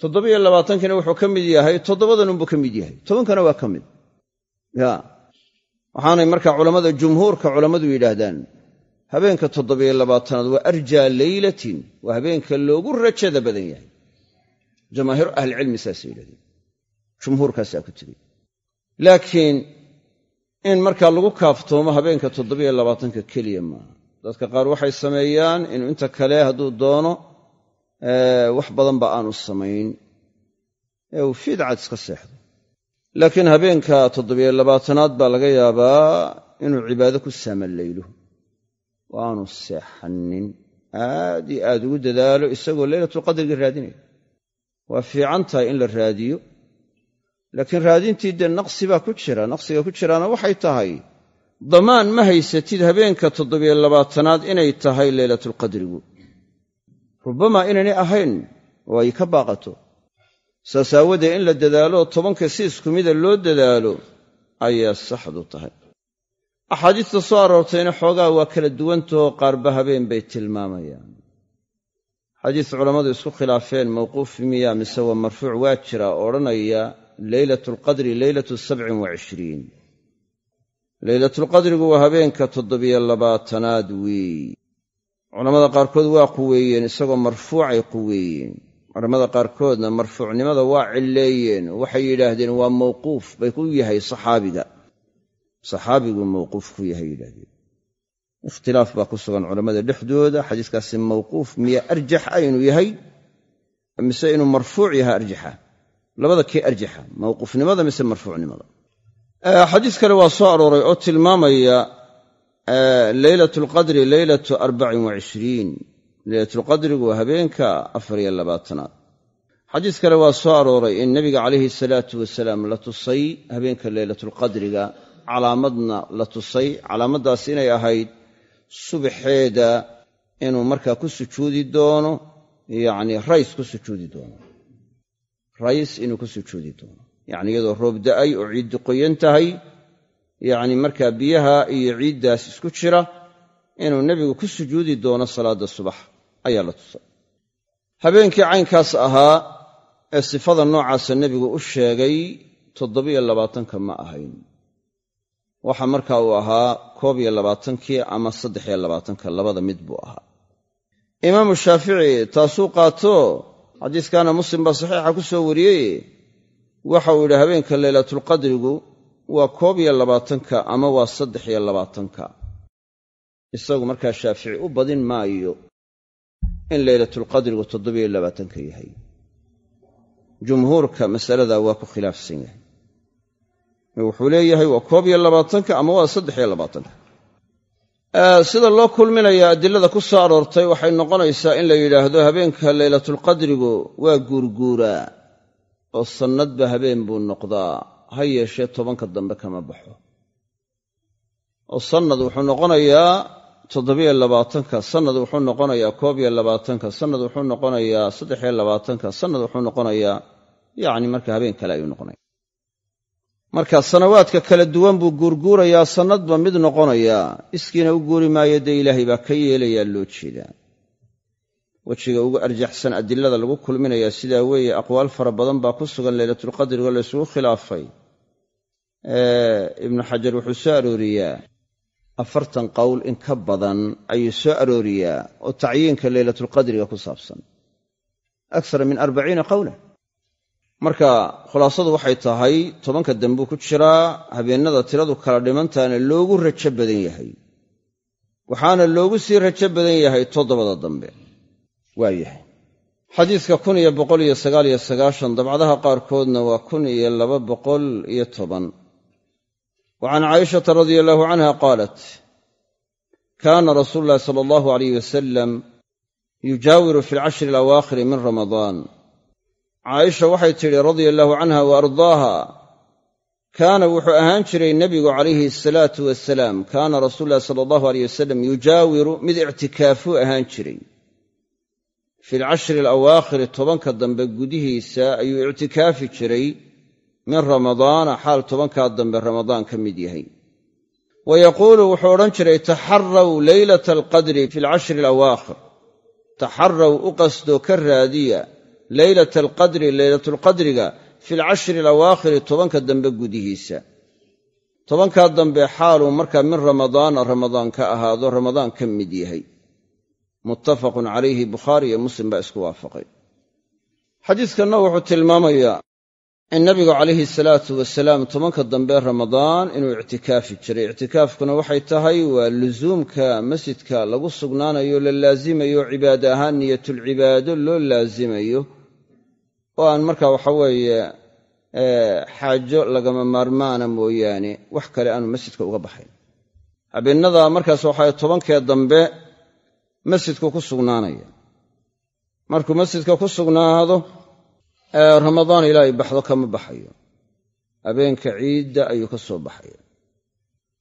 toddobiyo labaatankiina wuxuu ka mid yahay toddobadan unbuu ka mid yahay. Tobankana waa ka mid. Ya waxaanay markaa culammada jumhuurka culammadu yidhaahdaan habeenka toddobiyo labaatanaad waa arjaa leylatin waa habeenka loogu rajada badan yahay. Jamaahiiru ahlicilmi saasay yidhahdeen jumhuurkaasaa ku tegey laakiin in markaa lagu kaaftoomo habeenka toddobiyo labaatanka keliya maaha. Dadka qaar waxay sameeyaan inuu inta kale hadduu doono wax badanba aanu samayn. Ee uu fiidcad iska seexdo. Laakiin habeenka toddobiyo labaatanaad baa laga yaabaa inuu cibaado ku saamallaylo oo aanu seexanin aad iyo aad ugu dadaalo isagoo leylatulqadriga raadinaya waa fiican tahay in la raadiyo. Laakiin raadintii dee naqsi baa ku jira. Naqsiga ku jiraana waxay tahay damaan ma haysatid habeenka toddobiyo labaatanaad inay tahay leylatulqadrigu rubamaa inaynay ahayn oo ay ka baaqato. Saas aawadee in la dadaalo tobanka si isku mida loo dadaalo ayaa saxdu tahay. Axaadiista soo aroortayna xoogaa waa kala duwantahoo qaarba habeen bay tilmaamayaan. Xadiis culammadu isku khilaafeen mawquuf miya mise waa marfuuc waa jira odhanaya leylatu alqadri leylatu sabcin wa cishriin leylatulqadrigu waa habeenka toddobiyo labaatanaad weey culammada qaarkood waa quweeyeen isagoo marfuucay quweeyeen culammada qaarkoodna marfuucnimada waa cilleeyeen waxay yidhaahdeen waa mawquuf bay ku yahay saxaabiga. Saxaabiguu mawquuf ku yahay yidhahdeen ikhtilaaf baa ku sugan culammada dhexdooda xadiiskaasi mawquuf miya arjax a inuu yahay mise inuu marfuuc yahay arjaxa? Labada kee arjaxa mawquufnimada mise marfuucnimada? Xadiis kale waa soo arooray oo tilmaamaya leylat alqadri leylatu arbacin wa cishriin leylatulqadrigu waa habeenka afar iyo labaatanaad xadiis kale waa soo arooray in nebiga calayhi salaatu wasalaam la tusay habeenka leylatulqadriga calaamadna la tusay. Calaamaddaas inay ahayd subaxeeda inuu markaa ku sujuudi doono yacni rays ku sujuudi doono. Rays inuu ku sujuudi doono. Yacni iyadoo roob da'ay oo ciiddu qoyan tahay yacni markaa biyaha iyo ciiddaas isku jira inuu nebigu ku sujuudi doono salaadda subax ayaa la tusay habeenkii caynkaas ahaa ee sifada noocaasa nebigu u sheegay toddobiyo labaatanka ma ahayn. Waxa marka uu ahaa koob iyo labaatankii ama saddex iyo labaatanka labada mid buu ahaa. Imaamu shaafici taasuu qaato? Xadiiskaana muslim baa saxiixa ku soo wariyey. Waxa uu yidhi habeenka leylatulqadrigu waa koob iyo labaatanka ama waa saddex iyo labaatanka. Isagu markaa shaafici u badin maayo in leylatulqadrigu toddobiyo labaatanka yahay. Jumhuurka masalada waa ku khilaafsan yahay. Wuxuu leeyahay waa koob iyo labaatanka ama waa saddex iyo labaatanka. Sida loo kulminaya adilada ku soo aroortay waxay noqonaysaa in la yidhaahdo habeenka leylatulqadrigu waa guurguuraa oo sannadba habeen buu noqdaa ha yeeshee tobanka dambe kama baxo. Oo sannad wuxuu noqonayaa toddobiyo labaatanka sannad wuxuu noqonayaa koob iyo labaatanka sannad wuxuu noqonayaa saddex iyo labaatanka sannad wuxuu noqonayaa yacni marka habeen kale ayuu noqonaya marka sanawaadka kala duwan buu guurguurayaa sannadba mid noqonayaa iskiina u guuri maayo dee ilaahay baa ka yeelayaa loo jeedaa wejiga ugu arjaxsan adilada lagu kulminayaa sidaa weeye aqwaal fara badan baa ku sugan leylatulqadrigo laysugu khilaafay. Ibnu xajar wuxuu soo arooriyaa afartan qowl in ka badan ayuu soo arooriyaa oo tacyiinka leylatulqadriga ku saabsan. Akara min arbaciina qowla marka khulaasadu waxay tahay tobanka dambuu ku jiraa habeennada tiradu kala dhimantaana loogu rajo badan yahay. Waxaana loogu sii rajo badan yahay toddobada dambe waa yahay. Xadiidka kun iyo boqol iyo sagaal iyo sagaashan dabcadaha qaarkoodna waa kun iyo laba boqol iyo toban. Wa can caayishata radia allahu canha qaalat kaana rasuulu llahi sala allahu alayh wasalam yujaawiru fi alcashri alawaakhiri min ramadaan. Caaisha waxay tidhi radia allahu canha wa ardaaha kaana wuxuu ahaan jiray nebigu calayhi asalaatu wasalaam kaana rasuulu llahi sala allahu aleyh wasalam yujaawiru mid ictikaafuu ahaan jiray fi alcashri alawaakhiri tobanka dambe gudihiisa ayuu ictikaafi jiray min ramadaana xaal tobankaa dambe ramadaan ka mid yahay. Wa yaquulu wuxuu odhan jiray taxaraw leylata alqadri fi alcashri alawaakhir. Taxaraw u qasdoo ka raadiya leylata alqadri leylatulqadriga fi alcashri alawaakhiri tobanka dambe gudihiisa. Tobankaa dambe xaaluu markaa min ramadaana ramadaan ka ahaado ramadaan ka mid yahay muttafaqun calayhi bukhaari iyo muslim baa isku waafaqay. Xadiidkanna wuxuu tilmaamayaa in nabigu calayhi salaatu wasalaam tobanka dambe ramadaan inuu ictikaafi jiray. Ictikaafkuna waxay tahay waa lusuumka masjidka lagu sugnaanayo la laasimayo cibaade ahaan niyatulcibaado loo laasimayo oo aan marka waxa weeye xaajo lagama maarmaana mooyaane wax kale aanu masjidka uga baxayn. Habeennada markaas waxaa tobankee dambe masjidku ku sugnaanaya. Markuu masjidka ku sugnaado ramadaan ilaahay baxdo kama baxayo. Habeenka ciidda ayuu ka soo baxaya.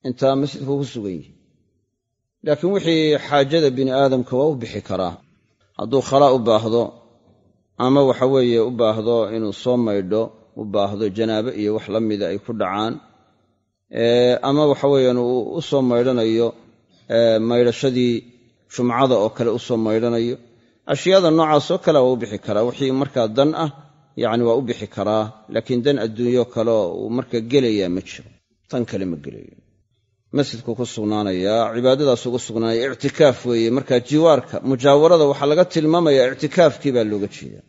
Intaa masjidku ku sugan yihi laakiin wixii xaajada bini aadamka waa u bixi karaa. Hadduu khalaa u baahdo ama waxa weeye u baahdo inuu soo maydho u baahdo janaabo iyo wax la mida ay ku dhacaan ama waxa weeyaan uu u soo maydhanayo maydhashadii jumcada oo kale u soo maydhanayo. Ashyaada noocaasoo kale waa u bixi karaa. Wixii markaa dan ah yacni waa u bixi karaa. Laakiin dan adduunyo kaleo uu marka gelayaa ma jiro. Tan kale ma gelayo. Masjidku ku sugnaanayaa cibaadadaas ugu sugnaanaya ictikaaf weeye. Marka jiwaarka mujaawarada waxaa laga tilmaamayaa ictikaafkii baa looga jeedaa.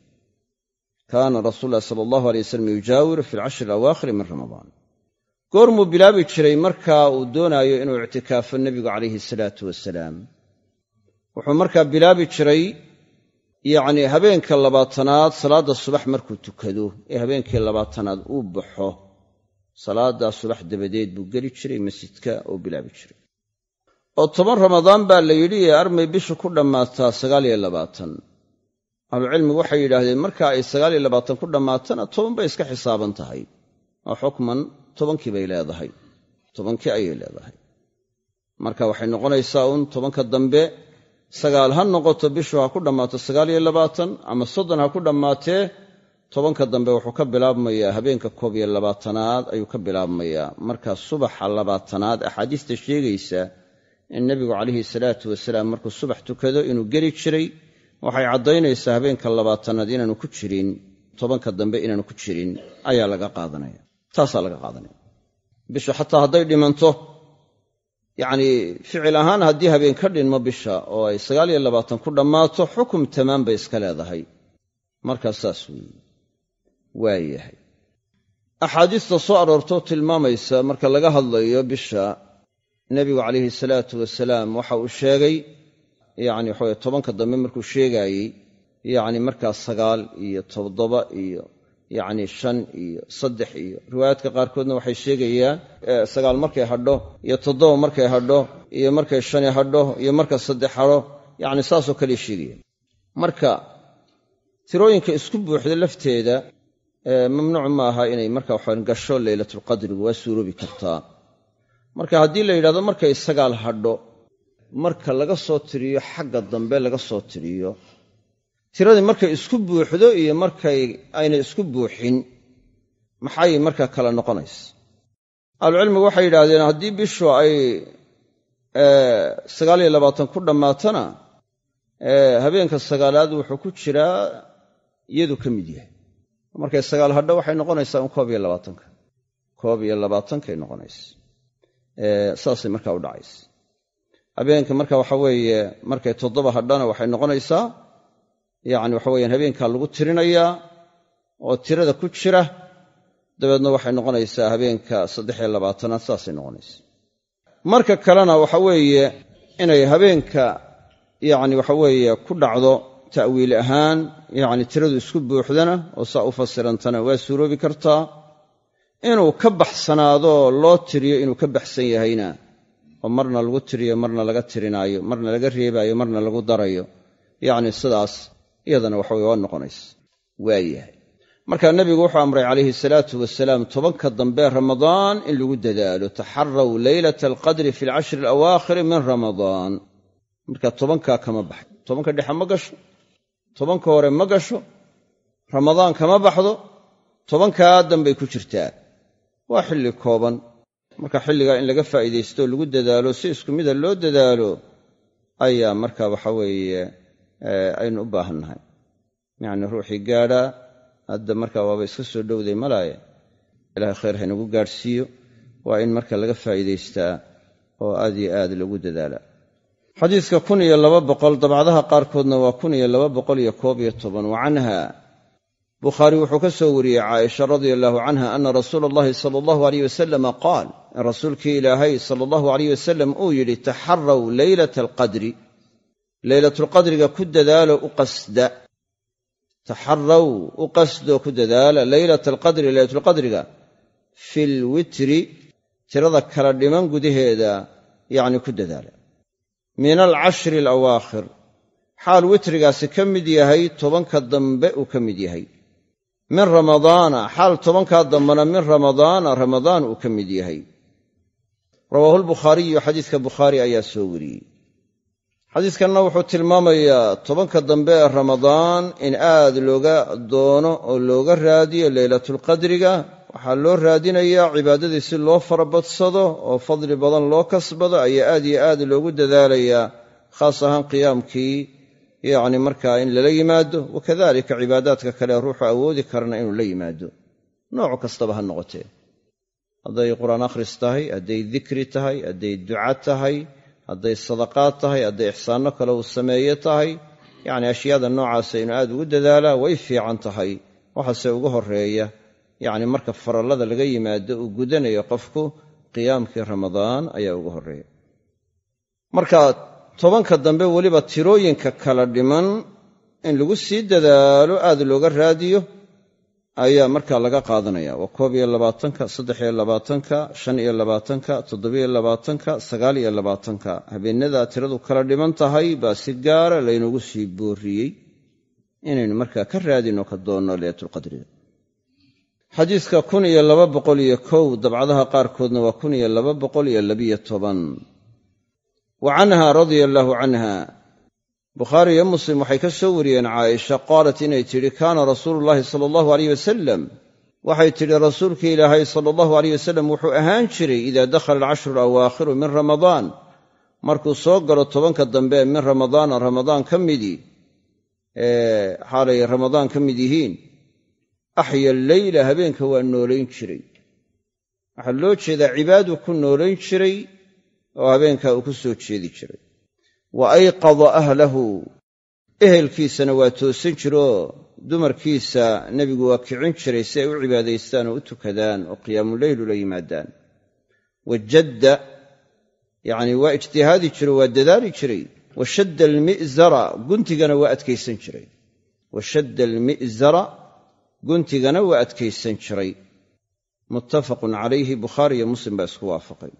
Kaana rasuulu llahi sala allahu alay wasalam yujaawiru fi alcashri alawaakhiri min ramadaan goormuu bilaabi jiray markaa uu doonaayo inuu ictikaafo nebigu calayhi salaatu wasalaam wuxuu markaa bilaabi jiray yacnii habeenka labaatanaad salaadda subax markuu tukado ee habeenkii labaatanaad uu baxo. Salaaddaa subax dabadeed buu geli jiray masjidka oo bilaabi jiray. Oo toban ramadaan baa la yidhi ee armay bishu ku dhammaataa sagaaliyo labaatan. Ahlucilmigu waxay yidhaahdeen marka ay sagaaliyo labaatan ku dhammaatana toban bay iska xisaaban tahay. Oo xukman tobankii bay leedahay. Tobankii ayay leedahay. Marka waxay noqonaysaa uun tobanka dambe sagaal ha noqoto bishu ha ku dhammaato sagaaliyo labaatan ama soddon ha ku dhammaatee tobanka dambe wuxuu ka bilaabmayaa habeenka koob iyo labaatanaad ayuu ka bilaabmayaa. Marka subaxa labaatanaad axaadiista sheegaysa in nebigu calayhi salaatu wasalaam markuu subax tukado inuu geli jiray waxay caddaynaysaa habeenka labaatanaad inaanu ku jirin tobanka dambe inaanu ku jirin ayaa laga qaadanaya. Taasaa laga qaadanaya. Bishu xataa hadday dhimanto yacnii ficil ahaan haddii habeen ka dhinmo bisha oo ay sagaal iyo labaatan ku dhammaato xukum tamaan bay iska leedahay. Markaas saas weeye waa yahay. Axaadiista soo aroortoo tilmaamaysa marka laga hadlayo bisha nebigu calayhi salaatu wasalaam waxa uu sheegay yacni waxaweye tobanka dambe markuu sheegaayey yacni markaa sagaal iyo toddoba iyo yacni shan iyo saddex iyo riwaayaadka qaarkoodna waxay sheegayaan sagaal markay hadho iyo toddoba markay hadho iyo markay shani hadho iyo marka saddex hadho yacni saasoo kale sheegayaan. Marka tirooyinka isku buuxda lafteeda mamnuuc ma aha inay marka waxaan gasho leylatulqadrigu waa suuroobi kartaa marka haddii la yidhahdo markay sagaal hadho marka laga soo tiriyo xagga dambe laga soo tiriyo tiradii markay isku buuxdo iyo markay ayna isku buuxin maxay marka kala noqonaysa? Ahlucilmigu waxay yidhaahdeen haddii bishu ay sagaal iyo labaatan ku dhammaatana habeenka sagaalaad wuxuu ku jiraa iyadu ka mid yahay. Markay sagaal hadho waxay noqonaysaa un koob iyo labaatanka. Koob iyo labaatankay noqonaysa. Saasay markaa u dhacaysa. Habeenka marka waxa weeye markay toddoba hadhana waxay noqonaysaa yacni waxa weyaan habeenkaa lagu tirinayaa oo tirada ku jira dabeedna waxay noqonaysaa habeenka saddexiyo labaatanaad saasay noqonaysa marka kalena waxa weeye inay habeenka yacni waxa weeye ku dhacdo ta'wiil ahaan yacni tiradu isku buuxdana oo saa u fasirantana waa suuroobi kartaa inuu ka baxsanaadoo loo tiriyo inuu ka baxsan yahayna oo marna lagu tiriyo marna laga tirinaayo marna laga reebaayo marna lagu darayo yacni sidaas iyadana waxa weye waa noqonaysa waa yahay marka nebigu wuxuu amray calayhi salaatu wasalaam tobanka dambe ramadaan in lagu dadaalo taxaraw leylata alqadri fi alcashri alawaakhiri min ramadaan. Marka tobankaa kama baxdo tobanka dhexe ma gasho tobanka hore ma gasho ramadaan kama baxdo tobankaa dambay ku jirtaa. Waa xilli kooban. Marka xilligaa in laga faa'iidaysto lagu dadaalo si isku mida loo dadaalo ayaa marka waxa weeye aynu u baahannahay yacni ruuxii gaadhaa hadda marka waaba iska soo dhowday malaaye. Ilahay khayr haynagu gaadhsiiyo. Waa in marka laga faa'iidaystaa oo aad iyo aad lagu dadaala. Xadiiska kun iyo laba boqol dabcadaha qaarkoodna waa kun iyo laba boqol iyo koob iyo toban. Wa bukhaari wuxuu ka soo wariyey caaisha radia allahu canha ana rasuula allahi sala allahu aleyh wasalama qaal rasuulkii ilaahay sala allahu aleyh wasalam uu yidhi taxaraw leylata alqadri leylatulqadriga ku dadaalo u qasda. Taxaraw u qasdoo ku dadaala leylata alqadri fi lwitri tirada kala dhiman gudaheeda yacni ku dadaala. Min alcashri alawaakhir xaal witrigaasi ka mid yahay tobanka dambe uu ka mid yahay. Min ramadaana xaal tobankaa dambena min ramadaana ramadaan uu ka mid yahay. Rawaahu lbukhaariyu xadiiska bukhaari ayaa soo wariyey xadiiskanna wuxuu tilmaamayaa tobanka dambe ee ramadaan in aad looga doono oo looga raadiyo leylatulqadriga waxaa loo raadinayaa cibaadadii si loo farabadsado oo fadli badan loo kasbado ayaa aad iyo aad loogu dadaalayaa khaas ahaan qiyaamkii. Yacni markaa in lala yimaado wakadalika cibaadaadka kale ruuxu awoodi karana inuu la yimaado. Nooc kastaba ha noqotee. Hadday qur'aan akhris tahay hadday dikri tahay hadday duca tahay hadday sadaqaad tahay hadday ixsaanno kale uu sameeye tahay yacni ashyaada noocaasa inuu aad ugu dadaalaa way fiican tahay waxaase ugu horreeya yacni marka farallada laga yimaado uu gudanayo qofku qiyaamkii ramadaan ayaa ugu horreeya marka tobanka dambe weliba tirooyinka kala dhiman in lagu sii dadaalo aad looga raadiyo ayaa markaa laga qaadanaya. Waa koob iyo labaatanka saddex iyo labaatanka shan iyo labaatanka toddobiyo labaatanka sagaal iyo labaatanka. Habeenadaa tiradu kala dhiman tahay baa si gaara laynagu sii booriyey. Inaynu markaa ka raadino ka doonno leylatulqadriga xadiiska kun iyo laba boqol iyo kow dabcadaha qaarkoodna waa kun iyo laba boqol iyo labiyo toban. Wa canha radia allaahu canha bukhaari iyo muslim waxay ka soo wariyeen caaisha qaalat inay tidhi kaana rasuulu llaahi sala allahu aleyh wasalam waxay tidhi rasuulkii ilaahay sala allahu aleyh wasalam wuxuu ahaan jiray idaa dakhala alcashru alawaakhiru min ramadaan. Markuu soo galo tobanka dambe min ramadaana ramadaan ka midii xaalay ramadaan ka mid yihiin axya alleyla habeenka waa noolayn jiray. Waxaa loo jeedaa cibaaduu ku noolayn jiray oo habeenkaa uu ku soo jeedi jiray wa ayqada ahlahu ehelkiisana waa toosan jiroo dumarkiisa nebigu waa kicin jiray si ay u cibaadaystaan oo u tukadaan oo qiyaamuleyl ula yimaadaan wajadda yacni waa ijtihaadi jiro waa dadaali jiray wa shadda almi'zara guntigana waa adkaysan jiray wa shadda almi'zara guntigana waa adkaysan jiray muttafaqun calayhi bukhaari iyo muslim baa isku waafaqay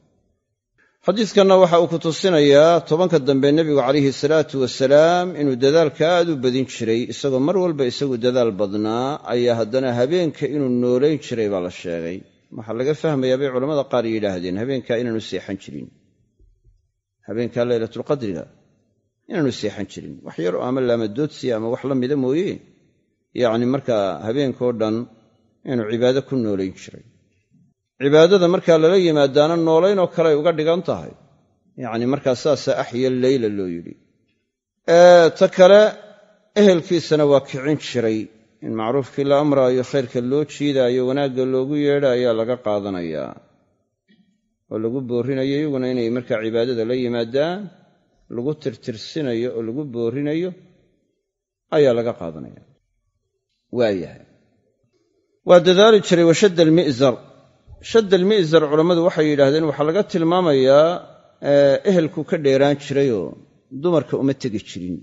xadiidkanna waxa uu ku tusinayaa tobanka dambe nebigu calayhi salaatu wasalaam inuu dadaalka aad u badin jiray isagoo mar walba isagu dadaal badnaa ayaa haddana habeenka inuu noolayn jiray baa la sheegay. Waxaa laga fahmayaa bay culamada qaar yidhaahdeen habeenkaa inaanu seexan jirin. Habeenkaa leylatulqadriga inaanu seexan jirin. Wax yar oo ama laamadoodsiya ama wax la mida mooye. Yacni markaa habeenkao dhan inuu cibaado ku noolayn jiray cibaadada markaa lala yimaadaana noolaynoo kale ay uga dhigan tahay. Yacni markaa saasaa axya leyla loo yidhi. Ta kale ehelkiisana waa kicin jiray. In macruufkii la amraayo khayrka loo jiidaayo wanaagga loogu yeedha ayaa laga qaadanayaa oo lagu boorinayo iyaguna inay markaa cibaadada la yimaadaan lagu tirtirsinayo oo lagu boorinayo ayaa laga qaadanaya. Waayahay waa dadaali jiray washadda almi'zar shadda almi'zar culammadu waxay yidhaahdeen waxaa laga tilmaamayaa ehelku ka dheeraan jirayoo dumarka uma tegi jirin.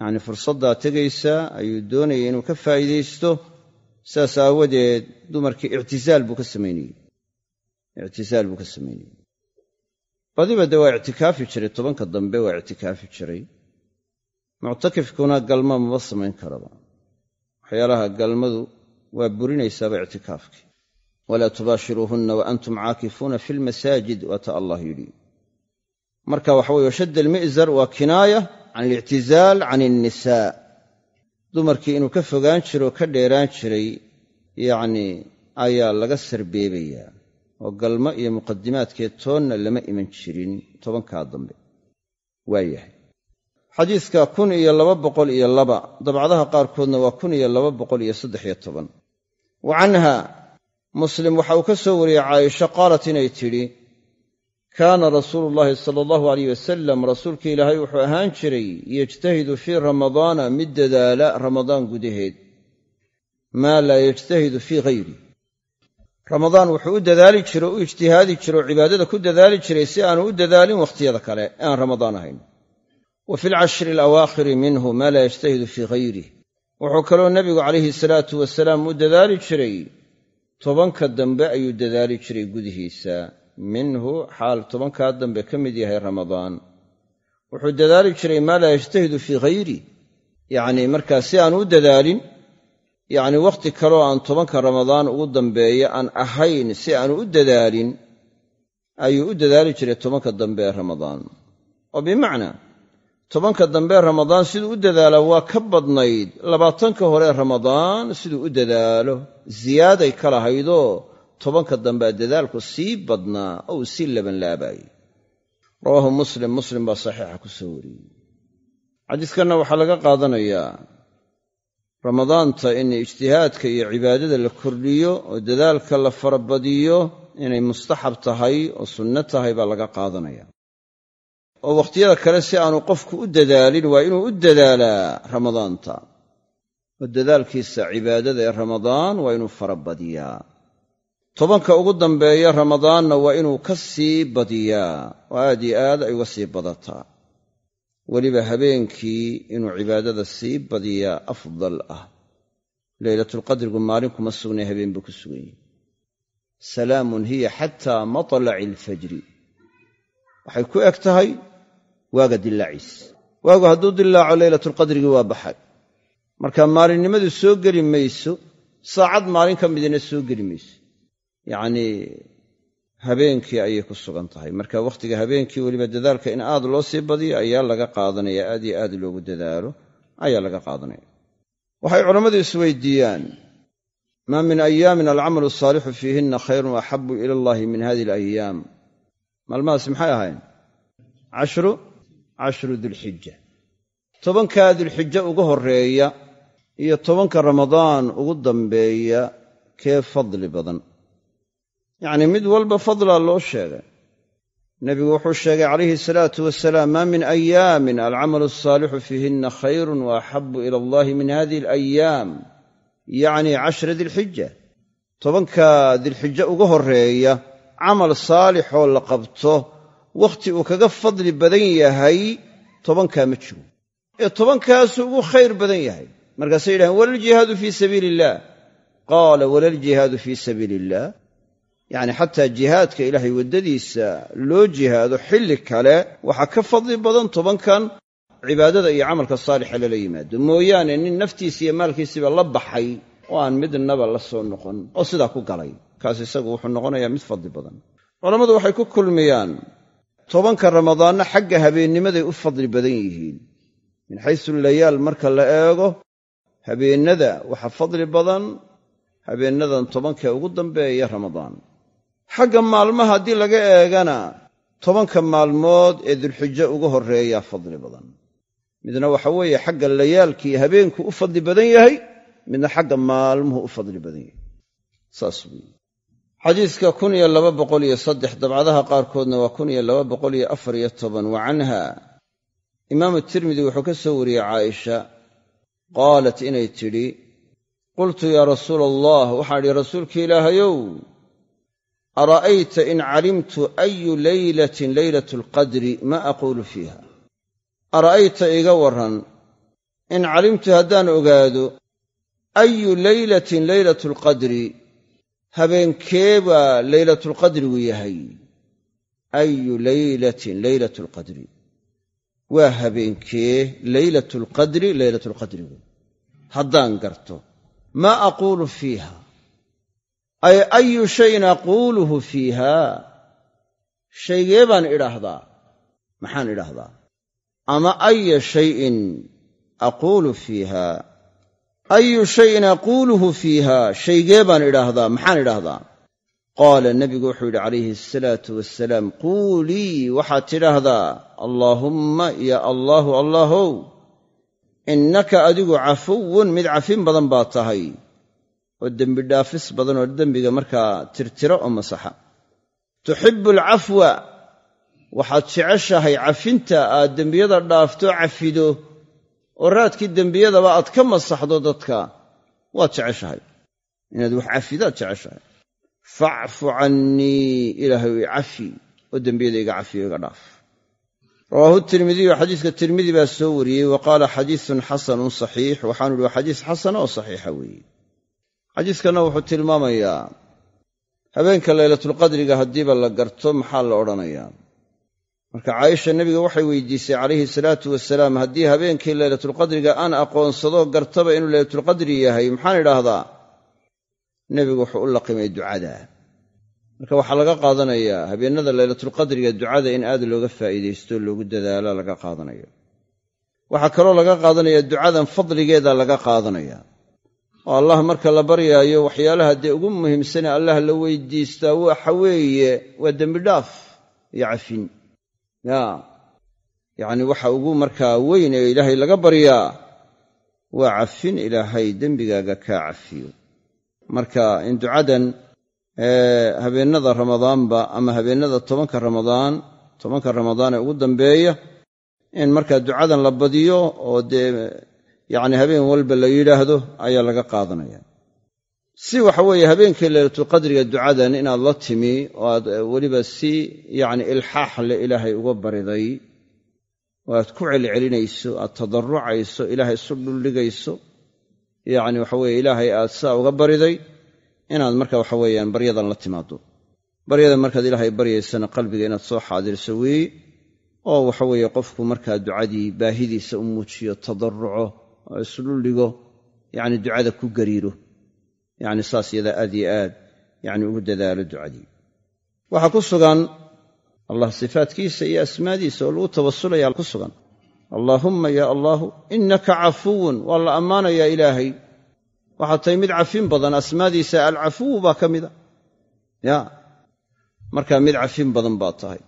Yacnii fursaddaa tegaysa ayuu doonayay inuu ka faa'iidaysto saas aawadeed dumarkii ictisaal buu ka samaynayey ictisaal buu ka samaynayey badiba dee waa ictikaafi jiray tobanka dambe waa ictikaafi jiray. Muctakifkuna galma maba samayn karaba. Waxyaalaha galmadu waa burinaysaaba ictikaafkii walaa tubaashiruuhunna wa antum caakifuuna fi lmasaajid waata allah yidhi marka waxa weye washadda almi'zar waa kinaaya can alictizaal can innisaa dumarkii inuu ka fogaan jiro oo ka dheeraan jiray yacni ayaa laga sarbeebayaa oo galmo iyo muqadimaadkeed toonna lama iman jirin tobankaa dambe waayahay xadiiska kun iyo laba boqol iyo laba dabcadaha qaarkoodna waa kun muslim waxa uu ka soo wariyey caaisha qaalat inay tidhi kaana rasuulu llaahi sala allahu alayh wasalam rasuulka ilaahay wuxuu ahaan jiray yejtahidu fii ramadaana mid dadaala ramadaan gudaheed. Maa laa yejtahidu fii hayri ramadaan wuxuu u dadaali jiro u ijtihaadi jiro cibaadada ku dadaali jiray si aanu u dadaalin wakhtiyada kale ee aan ramadaan ahayn. Wa fi alcashri alawaakhiri minhu maa laa yejtahidu fii hayrih wuxuu kaloo nebigu calayhi salaatu wasalaam u dadaali jiray tobanka dambe ayuu dadaali jiray gudihiisa. Minhu xaal tobankaa dambe ka mid yahay ramadaan. Wuxuu dadaali jiray maa laa yajtahidu fii hayri yacnii markaa si aan u dadaalin yacni wakhti kaloo aan tobanka ramadaan ugu dambeeya aan ahayn si aanu u dadaalin ayuu u dadaali jiray tobanka dambe ee ramadaan. Oo bimacnaa tobanka dambe ramadaan siduu u dadaalaa waa ka badnayd. Labaatanka hore ramadaan siduu u dadaalo. Ziyaaday ka lahaydoo tobanka dambea dadaalku sii badnaa oo sii labanlaabaayey rawaahu muslim. Muslim baa saxiixa ku soo wariyey. Xadiiskanna waxaa laga qaadanayaa ramadaanta in ijtihaadka iyo cibaadada la kordhiyo oo dadaalka la farabadiyo inay mustaxab tahay oo sunno tahay baa laga qaadanaya oo wakhtiyada kale si aanu qofku u dadaalin waa inuu u dadaalaa ramadaanta. Oo dadaalkiisa cibaadada ee ramadaan waa inuu fara badiyaa. Tobanka ugu dambeeya ramadaanna waa inuu ka sii badiyaa oo aad iyo aad ay uga sii badataa. Weliba habeenkii inuu cibaadada sii badiyaa afdal ah. Leylatulqadrigu maalin kuma sugnay habeen buu ku sugan yahi salaamun hiya xataa matlaci alfajri. Waxay ku eg tahay waaga dillaaciis waagu hadduu dillaaco leylatulqadrigii waa baxay. Marka maalinnimadu soo geli mayso saacad maalin ka midina soo geli mayso. Yacnii habeenkii ayay ku sugan tahay. Marka wakhtiga habeenkii weliba dadaalka in aad loo sii badiyo ayaa laga qaadanaya aad iyo aad loogu dadaalo ayaa laga qaadanaya. Waxay culammadu isweydiiyaan maa min ayaamin alcamalu asaalixu fiihinna khayrun axabu ila allahi min hadihi alayaam maalmahaas maxay ahayn cashru cashru dilxija tobankaa dilxija ugu horreeya iyo tobanka ramadaan ugu dambeeya kee fadli badan. Yacnii mid walba fadlaa loo sheegay. Nebigu wuxuu sheegay calayhi salaatu wasalaam maa min ayaamin alcamalu asaalixu fiihinna khayrun wa axabu ila allahi min hadihi alayaam yacnii cashra dilxija tobanka dilxija ugu horreeya camal saalixoo la qabto wakhti uu kaga fadli badan yahay tobankaa ma jiro. Ee tobankaasuu ugu khayr badan yahay. Markaasay yidhahdeen walaljihaadu fii sabiili illaah qaala walaljihaadu fii sabiili illaah yacni xataa jihaadka ilaahay waddadiisa loo jihaado xilli kale waxaa ka fadli badan tobankan cibaadada iyo camalka saalixa lala yimaado. Mooyaane nin naftiisa iyo maalkiisiba la baxay oo aan midnaba la soo noqon oo sidaa ku galay. Kaas isagu wuxuu noqonayaa mid fadli badan. Culammadu waxay ku kulmiyaan tobanka ramadaanna xagga habeennimaday u fadli badan yihiin. Min xaysu layaal marka la eego habeennada waxa fadli badan habeennadan tobankae ugu dambeeya ramadaan. Xagga maalmaha haddii laga eegana tobanka maalmood ee dulxijo ugu horreeyaa fadli badan. Midna waxa weeye xagga layaalkii habeenku u fadli badan yahay midna xagga maalmuhu u fadli badan yahay. Saas weeye xadiiska kun iyo laba boqol iyo saddex dabcadaha qaarkoodna waa kun iyo laba boqol iyo afar iyo toban wa canha. Imaamu tirmidi wuxuu ka soo wariyey caaisha qaalat inay tidhi qultu yaa rasuula allah waxaan idhi rasuulka ilaahayow ara'ayta in calimtu ayu leylatin leylatu alqadri ma aquulu fiiha? Ara'ayta iga warran in calimtu haddaan ogaado ayu leylatin leylatu alqadri habeenkee baa leylatulqadrigu yahay. Ayu leylatin leylatu alqadri waa habeenkee leylatulqadri leylatulqadrigu haddaan garto maa aquulu fiiha? Ay ayu shayin aquuluhu fiiha? Shaygee baan idhaahdaa? Maxaan idhaahdaa? Ama aya shayin aquulu fiiha ayu shayin aquuluhu fiiha shaygee baan idhaahdaa maxaan idhaahdaa qaala nebigu wuxuu yidhi calayhi asalaatu wasalaam quulii waxaad tidhaahdaa allaahumma ya allaahu allaahow innaka adigu cafuwun mid cafin badan baa tahay oo dembi dhaafis badan oo dembiga markaa tirtira oo masaxa tuxibbu alcafwa waxaad jeceshahay cafinta aad dembiyada dhaafto cafido oo raadkii dembiyadaba aad ka masaxdo dadka waad jeceshahay. Inaad wax cafidaad jeceshahay. Facfu cannii ilaahay i cafi oo dembiyada iga cafiyo iga dhaaf. Rawaahu tirmidiyu xadiiska tirmidi baa soo wariyey wa qaala xadiisun xasanun saxiix waxaanu ihi waa xadiis xasana oo saxiixa weeye. Xadiiskanna wuxuu tilmaamayaa habeenka laylatulqadriga haddiiba la garto maxaa la odhanayaa marka caaisha nebiga waxay weydiisay calayhi salaatu wasalaam haddii habeenkii laylatulqadriga aan aqoonsado gartaba inuu laylatulqadri yahay maxaan idhaahdaa? Nebigu wuxuu u laqimay ducada. Marka waxaa laga qaadanayaa habeennada laylatulqadriga ducada in aad looga faa'iidaysto loogu dadaalo laga qaadanayo waxaa kaloo laga qaadanaya ducadan fadligeeda laga qaadanaya. Oo allah marka la baryaayo waxyaalaha dee ugu muhiimsane allah la weydiistaa waxa weeye waa dembidhaaf iyo cafin yacni waxa ugu markaa weyn ee ilaahay laga baryaa waa cafin ilaahay dembigaaga kaa cafiyo. Marka in ducadan habeennada ramadaanba ama habeennada tobanka ramadaan tobanka ramadaan ee ugu dambeeya in markaa ducadan la badiyo oo dee yacni habeen walba la yidhaahdo ayaa laga qaadanaya si waxa weeye habeenkii leylatulqadriga ducadan inaad la timi oo aad weliba si yacni ilxaax le ilaahay uga bariday oo aad ku celcelinayso aad tadarrucayso ilaahay isu dhuldhigayso yacni waxa weye ilaahay aad sidaa uga bariday inaad marka waxa weeyaan baryadan la timaado baryadan markaad ilaahay baryaysana qalbiga inaad soo xaadirso weeye oo waxa weeye qofku markaa ducadii baahidiisa u muujiyo tadarruco oo isdhuldhigo yacni ducada ku gariiro yacni saas yadaa aad yo aad yacni ugu dadaalo ducadii. Waxaa ku sugan allah sifaatkiisa iyo asmaadiisa oo lagu tawasulaya ku sugan. Allaahumma yaa allaahu innaka cafuwun waa la ammaanayaa ilaahay. Waxaad tahay mid cafin badan asmaadiisa alcafuwu baa ka mida ya markaa mid cafin badan baad tahay.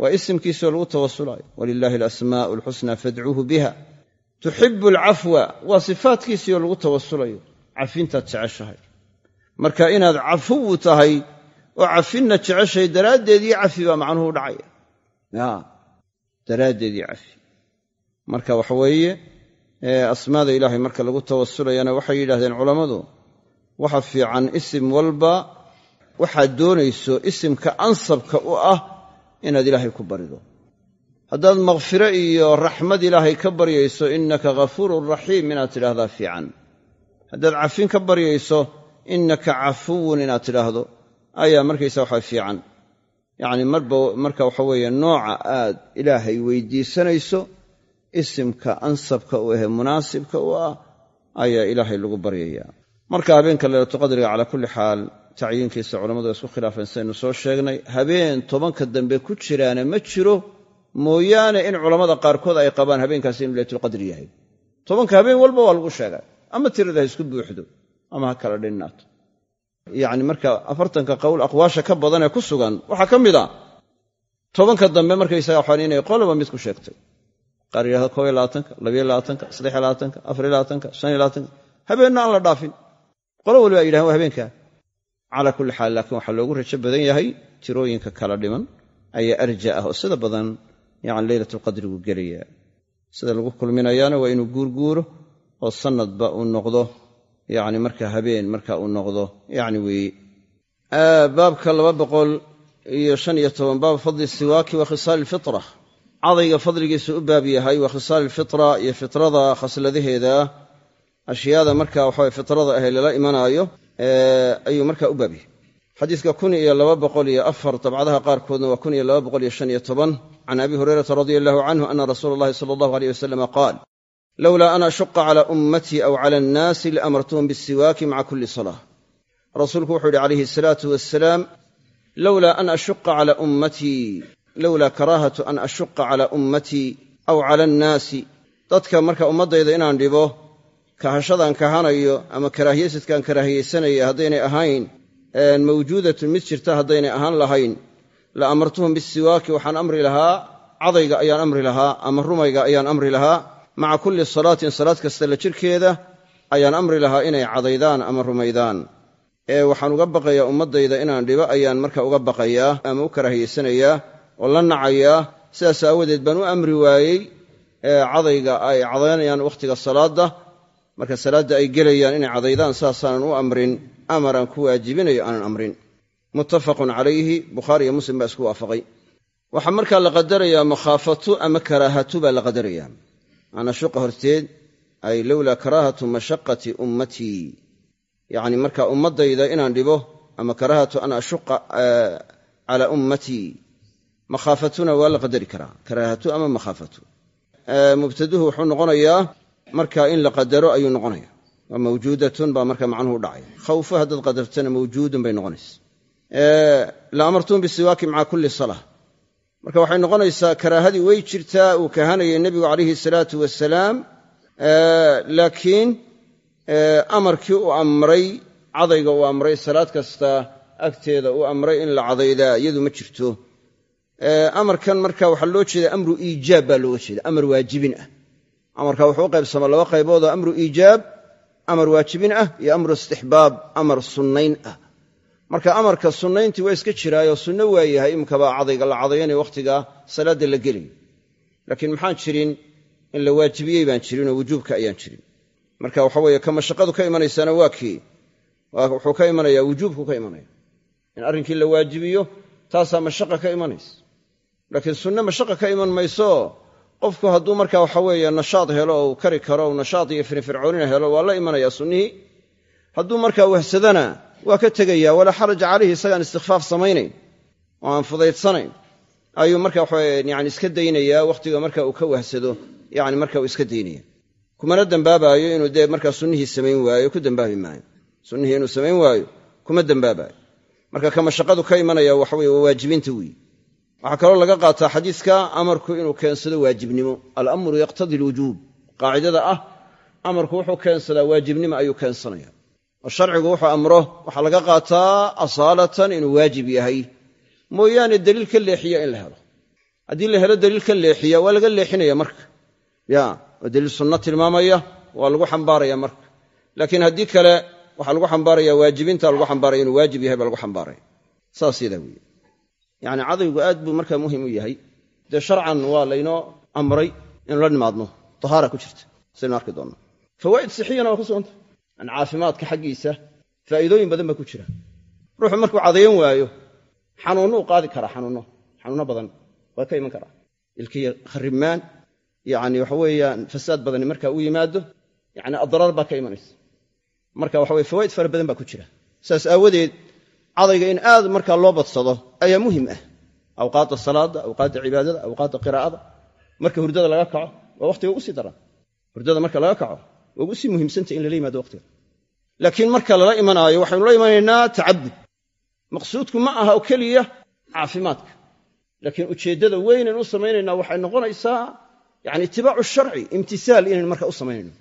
Waa isimkiisoo lagu tawasulaayo walilaahi alasmaa'u alxusnaa fadcuuhu biha. Tuxibu alcafwa waa sifaatkiisiioo lagu tawasulayo cafintaad jeceshahay. Marka inaad cafuwu tahay oo cafinna jeceshahay daraaddeedii cafi baa macnuhu u dhacaya. Ya daraaddeedii cafi. Marka waxa weeye asmaada ilaahay marka lagu tawasulayana waxay yidhahdeen culammadu waxa fiican isim walba waxaad doonayso isimka ansabka u ah inaad ilaahay ku barido. Haddaad makfiro iyo raxmad ilaahay ka baryayso innaka ghafuurun raxiim inaad tidhaahdaa fiican haddaad cafin ka baryayso innaka cafuwun inaad tidhaahdo. Ayaa markaysa waxa fiican. Yacni marba marka waxa weeye nooca aad ilaahay weydiisanayso isimka ansabka u ahe munaasibka u ah ayaa ilaahay lagu baryayaa. Marka habeenka leylatuqadriga calaa kulli xaal tacyiinkiisa culammadu isku khilaafeen saynu soo sheegnay habeen tobanka dambe ku jiraana ma jiro mooyaane in culammada qaarkood ay qabaan habeenkaasi inuu leylatulqadri yahay. Tobanka habeen walba waa lagu sheegaa ama tirada ha isku buuxdo ama ha kala dhinnaato yacni marka afartanka qowl aqwaasha ka badanee ku sugan waxaa ka mid a tobanka dambe markaysaga waxaan inay qoloba mid ku sheegtay. Qaar yidhahda koob iyo labaatanka labayo labaatanka saddex iyo labaatanka afar iyo labaatanka shan iyo labaatanka. Habeenna aan la dhaafin. Qolo waliba ay yidhahan waa habeenkaa. Calaa kulli xaal laakiin waxaa loogu rajo badan yahay tirooyinka kala dhiman ayaa arja ah oo sida badan yani leylatulqadrigu gelaya sida lagu kulminayaana waa inuu guurguuro oo sanadba uu noqdo yani marka habeen marka uu noqdo yani weeye baabka laba boqol iyo shan iyo toban baab fadli siwaaki wa khisaali ilfitra cadayga fadligiisa u baab yahay wa khisaali ilfitra iyo fitrada khasladaheeda. Ashyaada marka waxawe fitrada ahe lala imanaayo ayuu marka u baab xadiiska kun iyo laba boqol iyo afar dabcadaha qaarkoodna waa kun iyo laba boqol iyo shan iyo toban. Can abi hurayrata radia allahu canhu ana rasuula allahi sala allahu aleyh wasalama qaal lowlaa an ashuqa cala ummatii aw cala annaasi laamartuhum bisiwaaki maca kulli salah rasuulku wuxuu yidhi calayhi asalaatu wasalaam lowlaa an ashuqa cala ummatii lowlaa karaahatu an ashuqa cala ummatii aw cala annaasi dadka marka ummaddayda inaan dhibo kahashadaan kahanayo ama karaahiyaysadkaan karaahiyaysanaya haddaynay ahayn mawjuudatun mid jirta haddaynay ahaan lahayn la amartuhum bisiwaaki waxaan amri lahaa cadayga ayaan amri lahaa ama rumayga ayaan amri lahaa maca kulli salaatin salaad kasta la jirkeeda ayaan amri lahaa inay cadaydaan ama rumaydaan. Ee waxaan uga baqayaa ummaddayda inaan dhibo ayaan marka uga baqayaa ama u karaahiyaysanayaa oo la nacayaa. Sidaas aawadeed baan u amri waayey cadayga ay cadaynayaan wakhtiga salaadda. Marka salaadda ay gelayaan inay cadaydaan saasaanan u amrin. Amaraan ku waajibinayo aanan amrin. Muttafaqun calayhi bukhaari iyo muslim baa isku waafaqay. Waxaa markaa la qadarayaa makhaafatu ama karaahatu baa la qadarayaa anashuqa horteed ay lowlaa karaahatu mashaqati ummatii yacni marka ummaddayda inaan dhibo ama karaahatu an ashuqa cala ummatii makhaafatuna waa la qadari karaa. Karaahatu ama makhaafatu. Mubtaduhu wuxuu noqonayaa marka in la qadaro ayuu noqonaya mawjuudatun baa marka macnuhu dhacaya khawfo haddaad qadartana mawjuudun bay noqonaysa. La amartuum bisiwaaki maca kulli salah marka waxay noqonaysaa karaahadii way jirtaa uu kahanayay nebigu calayhi salaatu wasalaam laakiin amarkii u amray cadayga uu amray salaad kasta agteeda uu amray in la cadaydaa iyadu ma jirto. Amarkan marka waxaa loo jeeda amru iijaab baa looga jeeda amar waajibin ah. Amarka wuxuu u laba qayboodoo amru iijaab amar waajibin ah iyo amru istixbaab amar sunnayn ah marka amarka sunnayntii waa iska jiraayoo sunno waa yahay imkabaa cadayga la cadayanaya wakhtiga salaadda la gelayo laakiin maxaan jirin in la waajibiyey baan jirin oo wujuubka ayaan jirin. Marka waxa weeye ka mashaqadu ka imanaysana waa kii. Wuxuu ka imanayaa wujuubku ka imanaya. In arrinkii la waajibiyo taasaa mashaqa ka imanaysa. Laakiin sunne mashaqa ka iman mayso. Qofku hadduu marka waxa weeye nashaad helo oo uu kari karo nashaad iyo firfircoonina helo waa la imanayaa sunnihii hadduu markaa wahsadana waa ka tegaya walaa xaraja calayhi isagaan istikfaaf samaynayn. Oo aan fudaydsanayn ayuu marka waxawe yani iska daynayaa wakhtiga marka uu ka wahsado yani marka uu iska daynaya kumana dembaabaayo inuu dee markaa sunnihii samayn waayo ku dembaabi maayo. Sunnihii inuu samayn waayo kuma dembaabayo marka ka mashaqadu ka imanaya waxaweye waa waajibinta weeye waxaa kaloo laga qaataa xadiiska amarku inuu keensado waajibnimo. Alamru yaqtadi alwujuub qaacidada ah amarku wuxuu keensadaa waajibnimo ayuu keensanaya sharcigu wuxuu amro waxaa laga qaataa asaalatan inuu waajib yahay. Mooyaane deliil ka leexiya in la helo. Haddii la helo deliil ka leexiya waa laga leexinaya marka. Ya oo sunno tilmaamaya waa lagu xambaaraya marka. Laakiin haddii kale waxaa lagu xambaaraya waajibinta lagu xambaaraya inuu waajib yahay baa lagu xambaaraya. Saas yadaa weeye. Yacni cadaygu aad buu markaa muhiim u yahay. Dee sharcan waa laynoo amray inu la nimaadno. Tahaara ku jirta. Saynu arki doonno. Fawaa'id sixiyana waa ku suganta yani caafimaadka xaggiisa faa'iidooyin badan baa ku jira. Ruuxu markuu cadayan waayo xanuunno u qaadi karaa xanuunno xanuunno badan waa ka iman karaa. Ilkiya kharibmaan yacni waxa weeyaan fasaad badani marka u yimaado yacni adraar baa ka imanaysa. Marka waxa weye fawaa'id fara badan baa ku jira. Saas aawadeed cadayga in aad markaa loo badsado ayaa muhiim ah. Awqaadda salaadda awqaadda cibaadada awqaadda qiraa'ada. Marka hurdada laga kaco waa wakhtiga ugu sii daran. Hurdada marka laga kaco waa ugu sii muhiimsantay in lala yimaado waqtiga laakiin marka lala imanaayo waxaynu la imanaynaa tacabud maqsuudku ma aha oo keliya caafimaadka. Laakiin ujeeddada weynan u samaynaynaa waxay noqonaysaa yani itibaacu sharci imtisaal inaynu marka u samaynayno.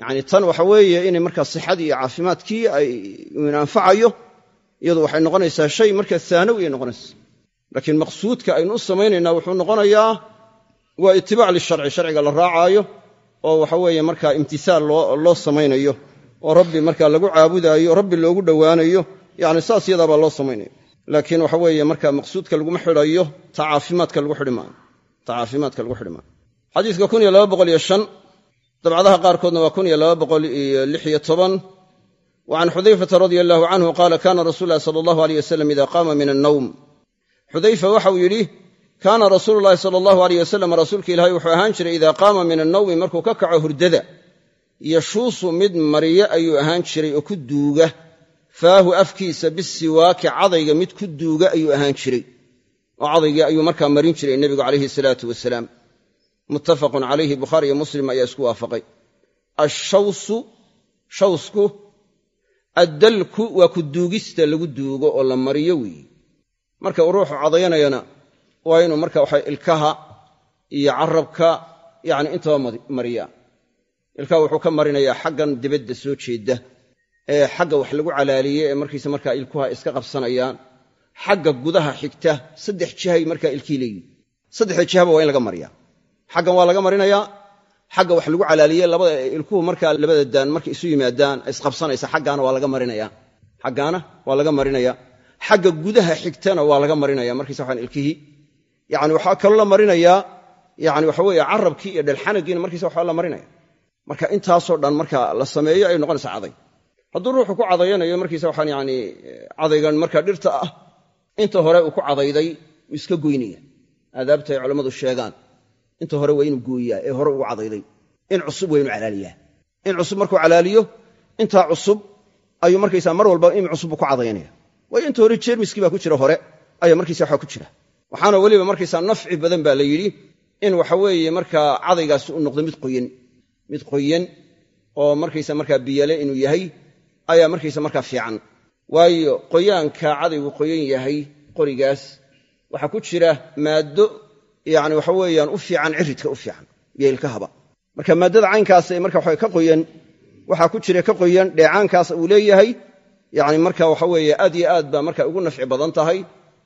Yani tan waxa weeye inay markaa sixadii iyo caafimaadkii ay anfacayo iyadu waxay noqonaysaa shay markaa haanawi ay laakiin maqsuudka aynu u samaynaynaa wuxuu noqonayaa waa itibaac lisharci sharciga la raacaayo oo waxa weeye markaa imtisaal loo samaynayo oo rabbi markaa lagu caabudaayo rabbi loogu dhowaanayo yani saas yadaabaa loo samaynaya laakiin waxa weeye marka maqsuudka laguma xidhayo ta caafimaadka lagu xidhi maayo. Ta caafimaadka lagu xidhi maayo. Xadiiska kun iyo laba boqol iyo shan dabcadaha qaarkoodna waa kun iyo laba boqol iyo lix iyo toban. Wa can xudayfata radia allahu canhu qaala kaana rasuulu llahi sala allahu aleyh wasalam ida qaama min annawm. Xudayfa waxau yidhi kaana rasuulu llahi sala allahu aleyh wasalam rasuulka ilaahay wuxuu ahaan jiray idaa qaama min annawmi markuu ka kaco hurdada yashuusu mid mariyo ayuu ahaan jiray oo ku duuga. Faahu afkiisa bisiwaaki cadayga mid ku duuga ayuu ahaan jiray. Oo cadaygii ayuu markaa marin jiray nebigu calayhi salaatu wasalaam. Muttafaqun calayhi bukhaari iyo muslim ayaa isku waafaqay. Ashawsu shawsku addalku waa ku duugista lagu duugo oo la mariyo weeye marka uu ruuxu cadayanayana waa inuu marka waxa ilkaha iyo carabka yacni intaba mariyaa ilkaha wuxuu ka marinayaa xaggan dibadda soo jeedda ee xagga wax lagu calaaliye ee markiisa markaa ilkuha iska qabsanayaan xagga gudaha xigta saddex jihay markaa ilkii leeyihiin saddexda jihaba waa in laga mariyaa. Xaggan waa laga marinayaa xagga wax lagu calaaliye labada ilkuhu markaa labada daan markay isu yimaadaan isqabsanaysa xaggaana waa laga marinaya. Xaggaana waa laga marinaya. Xagga gudaha xigtana waa laga marinaya markiisa waxaan ilkihii yani waxaa kaloo la marinayaa yani waxa weeye carabkii iyo dhelxanagiina markiisa waxaa la marinaya marka intaasoo dhan marka la sameeyo ay noqonaysaa caday. Hadduu ruuxu ku cadayanayo markiisa waxaan yani cadaygan marka dhirta ah inta hore uu ku cadayday uu iska goynaya aadaabta ay culammadu sheegaan inta hore waa inuu gooyaa ee hore ugu cadayday. In cusub waa calaaliyaa. In cusub markuu calaaliyo intaa cusub ayuu markaysaa mar walba in cusub buu ku cadayanaya waayo inta hore jeermiskii baa ku jira hore ayaa markiisa waxaa ku jira. Waxaana weliba markaysaa nafci badan baa la yidhi in waxa weeye markaa cadaygaasi uu noqdo mid qoyan mid qoyan oo markaysa markaa biyale inuu yahay ayaa markaysa markaa fiican. Waayo qoyaanka cadaygu qoyan yahay qorigaas waxaa ku jira maaddo yani waxa weeyaan u fiican ciridka u fiican iyo ilkahaba marka maaddada caynkaas ee marka waxa ka qoyan waxaa ku jira ka qoyan dheecaankaas uu leeyahay yani marka waxa weeye aad yo aad baa marka ugu nafci badan tahay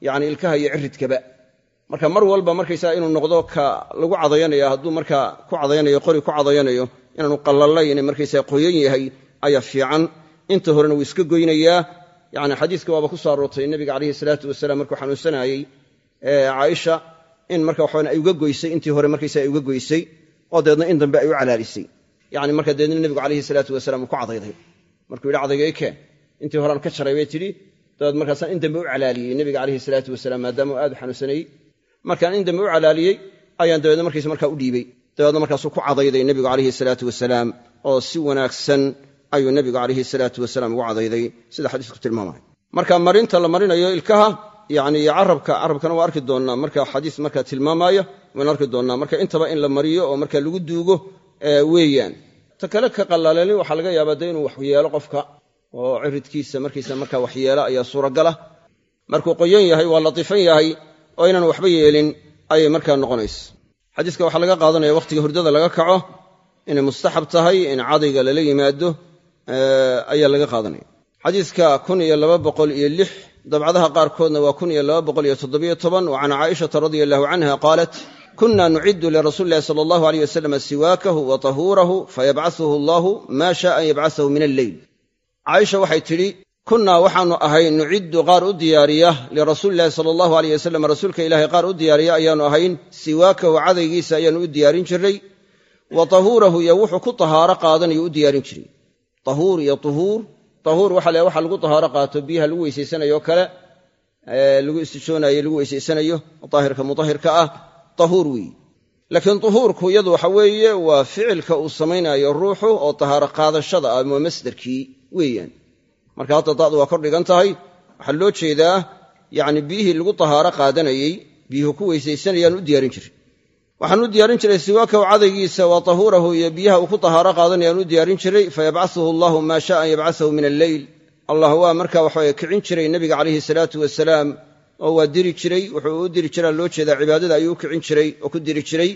yani ilkaha iyo ciridkaba marka mar walba markaysaa inuu noqdo ka lagu cadayanayo hadduu markaa ku cadayanayo qori ku cadayanayo inaanu qallallayn markaysaa qoyan yahay ayaa fiican. Inta horena wuu iska goynayaa. Yani xadiiska waaba ku soo aroortay nebiga calayhi salaatu wasalaam markuu xanuunsanaayey caaisha in marka waxawan ay uga goysay intii hore markaysa ay uga goysay oo dabeedna in dambe ay u calaalisay. Yacni marka dabeedna nebigu calayhi salaatu wasalaam uu ku cadayday. Markuu yidhi cadayga i keen intii horaan ka jaray bay tidhi. Dabeed markaasaan in dambe u calaaliyey nebiga calayhi salaatu wasalaam maadaama uu aad u xanuunsanayey markaan in dambe u calaaliyey ayaan dabeedna markiisa markaa u dhiibey dabeedna markaasuu ku cadayday nebigu calayhi salaatu wasalaam oo si wanaagsan ayuu nebigu calayhi salaatu wasalaam ugu cadayday. Sida xadiisku tilmaamaya marka marinta la marinayo ilkaha yani carabka carabkana waa arki doonnaa marka xadiis markaa tilmaamaya waan arki doonnaa marka intaba in la mariyo oo marka lagu duugo weeyaan. Ta kale ka qalaalani waxaa laga yaabaa de inuu waxyeelo qofka oo ciridkiisa markiisa markaa waxyeelo ayaa suuragala markuu qoyan yahay waa latiifan yahay oo inaan waxba yeelin ayay markaa noqonaysa. Xadiiska waxaa laga qaadanaya wakhtiga hurdada laga kaco inay mustaxab tahay in cadayga lala yimaado ayaa laga qaadanaya. Xadiiska kun iyo laba boqol iyo lix dabcadaha qaarkoodna waa kun iyo laba boqol iyo toddobiyo toban wa can caaishata radia allahu canha qaalat kuna nuciddu lirasuuli illahi sala allahu aleyh wasalam siwaakahu wa tahuurahu fayabcahuhu allahu maa shaa an yabcasahu min alleyl caaisha waxay tidhi kunnaa waxaannu ahayn nuciddu qaar u diyaariya lirasuuliillahi sala allahu aleyh wasalam rasuulka ilaahay qaar u diyaariya ayaannu ahayn siwaakahu cadaygiisa ayaannu u diyaarin jiray wa tahuurahu iyo wuxuu ku tahaaro qaadanayo u diyaarin jiray. Tahuur iyo tuhuur tahuur waxa le waxa lagu tahaaro qaato biyaha lagu weysaysanayo kale lagu istijoonayo lagu weysaysanayo daahirka mutahirka ah tahuur weeye laakiin tuhuurku iyadu waxa weeye waa ficilka uu samaynayo ruuxu oo tahaaro qaadashada ah masdarkii weeyaan marka hadda da'du waa kor dhigan tahay waxaa loo jeedaa yacni biyihii lagu tahaaro qaadanayey biyuhu ku weysaysanayaan u diyaarin jiray. Waxaan u diyaarin jiray siwaakahu cadaygiisa wa tahuurahu iyo biyaha uu ku tahaaro qaadanayaan u diyaarin jiray fayabcahuhu allahu maa shaa an yabcasahu min alleyl allah waa marka waxaweye kicin jiray nebiga calayhi salaatu wasalaam oo waa diri jiray wuxuu u diri jiraa loo jeedaa cibaadada ayuu u kicin jiray oo ku diri jiray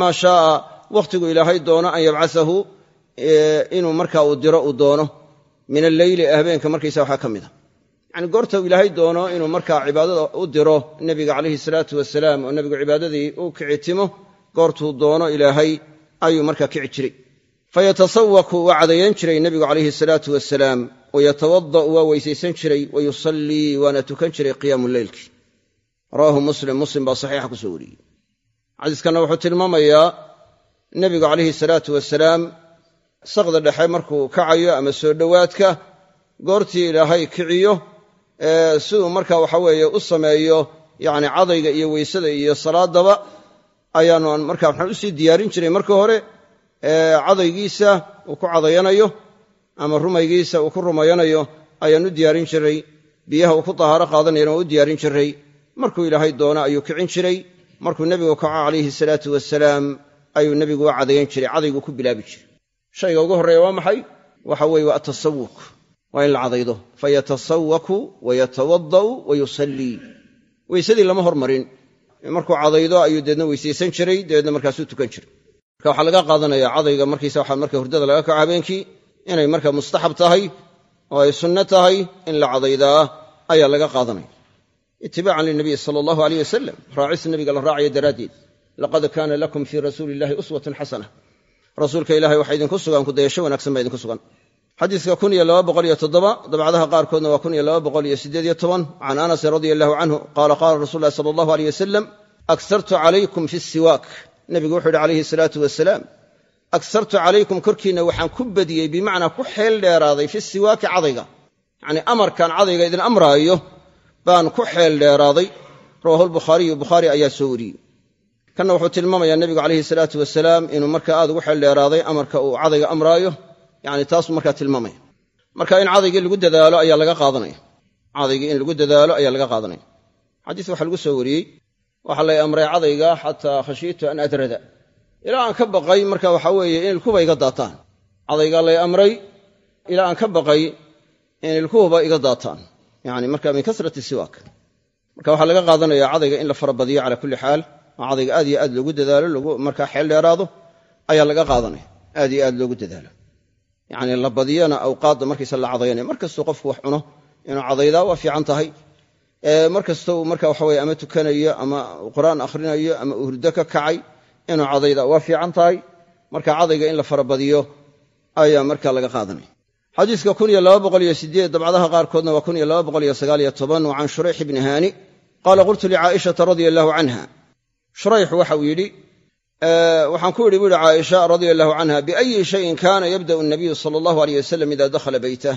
maa shaaa wakhtigu ilaahay doono an yabcasahu inuu marka uu diro uu doono min alleyli ee habeenka markaysa waxaa ka mid a. Yacni goorta ilaahay doono inuu markaa cibaadada u diro nebiga calayhi salaatu wasalaam oo nebigu cibaadadii u kicitimo goortuu doono ilaahay ayuu markaa kici jiray. Fayatasawaku waa cadayan jiray nebigu calayhi salaatu wasalaam wayatawada'u waa weysaysan jiray wa yusallii waana tukan jiray qiyaamu leylki rawaahu muslim muslim baa saxiixa ku soo wariyey. Xadiiskanna wuxuu tilmaamayaa nebigu calayhi salaatu wasalaam saqda dhexe markuu kacayo ama soo dhowaadka goortii ilaahay kiciyo siduu marka waxa weeye u sameeyo yacni cadayga iyo weysada iyo salaadaba ayaanu markaa waxaan u sii diyaarin jiray marka hore cadaygiisa uu ku cadayanayo ama rumaygiisa uu ku rumayanayo ayaan u diyaarin jiray. Biyaha uu ku tahaaro qaadanayana u diyaarin jiray. Markuu ilaahay doono ayuu kicin jiray. Markuu nebigu kaco calayhi salaatu wasalaam ayuu nebigu u cadayan jiray cadayguu ku bilaabi jiray shayga ugu horreeya waa maxay? Waxa weeye waa atasawuk waa in la cadaydo. Fayatasawaku wayatawada'u wa yusallii weysadii lama hormarin. Markuu cadaydo ayuu deedna weysaysan jiray dabeedna markaasuu tukan jiray. Marka waxaa laga qaadanaya cadayga markiisa waxaa marka hurdada laga kaco habeenkii inay marka mustaxab tahay oo ay sunno tahay in la cadaydaa ayaa laga qaadanaya. Itibaacan linabiy sala allahu aleyh wasalam raacis nabiga la raacaya daraaddeed laqad kaana lakum fii rasuuli illahi uswatun xasana rasuulka ilahay waxa idinku sugan kudayasho wanaagsan baa idinku sugan. Xadiiska kun iyo laba boqol iyo toddoba dabcadaha qaarkoodna waa kun iyo laba boqol iyo siddeed iyo toban. Can anasin radia allahu canhu qaala qaala rasuulu llahi sala allahu aleyh wasalam agsartu calaykum fi siwaak. Nebigu wuxuu yidhi calayhi salaatu wasalaam agsartu calaykum korkiinna waxaan ku badiyey bimacnaa ku xeel dheeraaday fi siwaaki cadayga. Yacnii amarkan cadayga idin amraayo baan ku xeel dheeraaday. Rawahu lbukhaariyu bukhaari ayaa soo wariyey kanna wuxuu tilmaamayaa nebigu calayhi salaatu wasalaam inuu markaa aad ugu xeel dheeraaday amarka uu cadayga amraayo yani taasuu markaa tilmaamaya marka in cadaygii lagu dadaalo ayaa laga qaadanaya. Cadaygii in lagu dadaalo ayaa laga qaadanaya. Xadiis waxaa lagu soo wariyey waxaa lay amray cadayga xataa khashiitu an adrada. Ilaa aan ka baqay marka waxaa weeye in ilkuba iga daataan. Cadaygaa lay amray ilaa aan ka baqay in ilkuhuba iga daataan. Yani marka min kasrati siwaak. Marka waxaa laga qaadanaya cadayga in la farabadiyo cala kulli xaal oo cadayga aad iyo aad loogu dadaalo markaa xeel dheeraado ayaa laga qaadanaya. Aad iyo aad loogu dadaalo. Yacni la badiyana awqaadda markaysa la cadayanaya mar kastuu qofku wax cuno inuu cadaydaa waa fiican tahay. Mar kasta uu marka waxa weye ama tukanayo ama qur'aan akhrinayo ama uu hurdo ka kacay inuu cadaydaa waa fiican tahay. Marka cadayga in la farabadiyo ayaa marka laga qaadanaya. Sideed dabcadaha qaarkoodna waa can shurayx ibni haani qaala qultu licaa'ishata radia allaahu canha shurayx waxauu yidhi waxaan ku yidhi bu yihi caaisha radia allahu canha biayi shayin kaana yabda'u nabiyu sala allahu aleyh wasalam ida dakhala beytah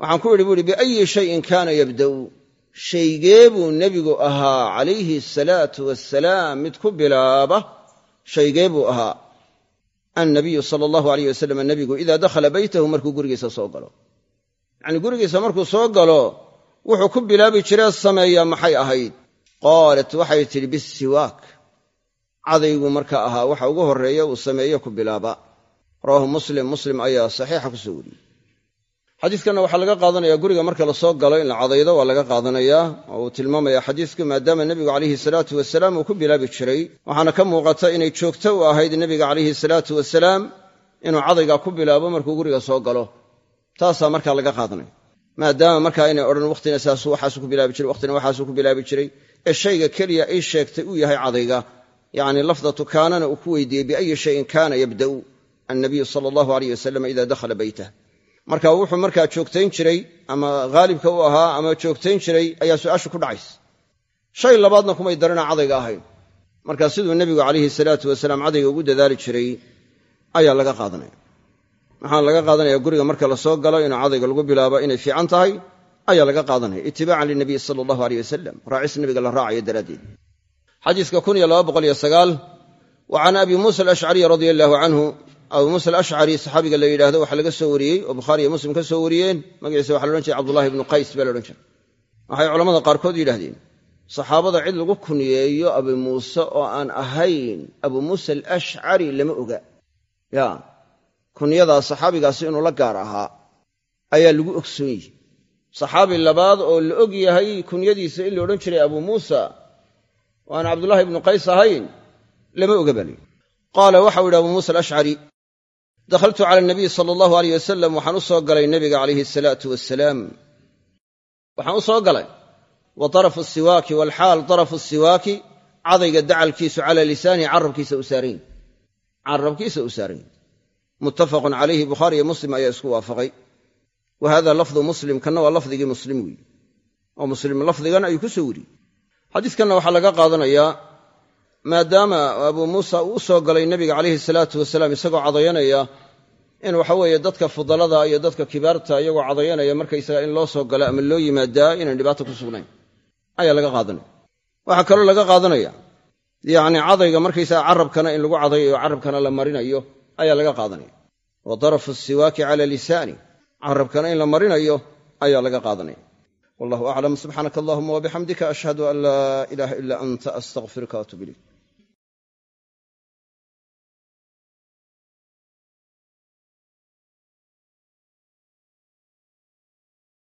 waxaan ku yidhi bu yihi biayi shayin kaana yabda'u. Shaygee buu nebigu ahaa calayhi asalaatu wasalaam mid ku bilaaba shaygee buu ahaa. Annabiyu sala allahu aleyh wasalam nebigu idaa dakhala beytahu markuu gurigiisa soo galo. Yacnii gurigiisa markuu soo galo wuxuu ku bilaabi jiree sameeyaa maxay ahayd qaalat waxay tidhi bisiwaak. Cadaygu marka ahaa waxa ugu horreeya uu sameeye ku bilaaba. Rawaahu muslim muslim ayaa saxiixa ku soo wariyey. Xadiiskanna waxaa laga qaadanaya guriga marka la soo galo in la cadaydo waa laga qaadanayaa oo uu tilmaamaya xadiisku maadaama nebigu calayhi salaatu wasalaam uu ku bilaabi jiray. Waxaana ka muuqata inay joogto u ahayd nebiga calayhi salaatu wasalaam inuu cadayga ku bilaabo markuu guriga soo galo. Taasaa markaa laga qaadanaya maadaama markaa inay odhan wakhtina saasu waxaasuu ku bilaabi jiray wakhtina waxaasuu ku bilaabi jiray ee shayga keliya ay sheegtay uu yahay cadayga. Yacni lafdatu kaanana uu ku weydiiyey biayi shayin kaana yabda'u annabiyu sala allahu aleyh wasalam ida dakhala beytah marka wuxuu markaa joogtayn jiray ama haalibka u ahaa ama joogtayn jiray ayaa su'aashu ku dhacaysa. Shay labaadna kumay darina cadayga ahayn. Marka siduu nebigu calayhi salaatu wasalaam cadayga ugu dadaali jiray ayaa laga qaadanaya waxaana laga qaadanaya guriga marka la soo galo inuu cadayga lagu bilaabo inay fiican tahay? Ayaa laga qaadanaya. Itibaacan linabiy sala allahu aleyh wasalam raacis nabiga la raacayo daraaddeed. Xadiiska wa can abi muusa alashcariy radia allahu canhu abu muusa alashcari saxaabiga la yidhahdo waxaa laga soo wariyey oo bukhaariiyo muslim ka soo wariyeen. Magaciisa waxa la odhan jiray cabdullahi ibnu qays baa la odhan jiray. Waxay culamada qaarkood yidhahdeen saxaabada cid lagu kunyeeyo abi muuse oo aan ahayn abu muusa alashcari lama oga kunyadaa saxaabigaasi inuu la gaar ahaa ayaa lagu ogsoon yihi saxaabi labaad oo la og yahay kunyadiisa in la odhan jiray abu muusa oo aan cabdullahi ibnu qays ahayn lama oga baa layidhi qaala waxau yidhi abu muusa alashcari dakhaltu cala anabiy sala allahu aleyh wasalam waxaan u soo galay nebiga calayhi asalaatu wasalaam waxaan u soo galay wa darafu siwaaki walxaal darafu siwaaki cadayga dacalkiisu cala lisaanihi carabkiisa u saaran yahy carabkiisa u saaran yahy muttafaqun calayhi bukhaari iyo muslim ayaa isku waafaqay. Wa hada lafdu muslim kanna waa lafdigii muslim weeye oo muslim lafdigan ayuu ku soo weriyey xadiiskanna waxaa laga qaadanayaa maadaama abuu muusa uu u soo galay nebiga calayhi salaatu wasalaam isagoo cadayanaya in waxa weeye dadka fudalada iyo dadka kibaarta iyagoo cadayanaya markaysaga in loo soo galo ama loo yimaadaa inaan dhibaato ku sugnayn. Ayaa laga qaadanaya. Waxaa kaloo laga qaadanaya yacni cadayga markaysaga carabkana in lagu cadayayo carabkana la marinayo ayaa laga qaadanaya. Wa darafu siwaaki cala lisaani carabkana in la marinayo ayaa laga qaadanaya. Wallahu aclam subxaanaka allahuma wabixamdika ashhadu an laa ilaaha ila anta astaqfiruka waatub ilayk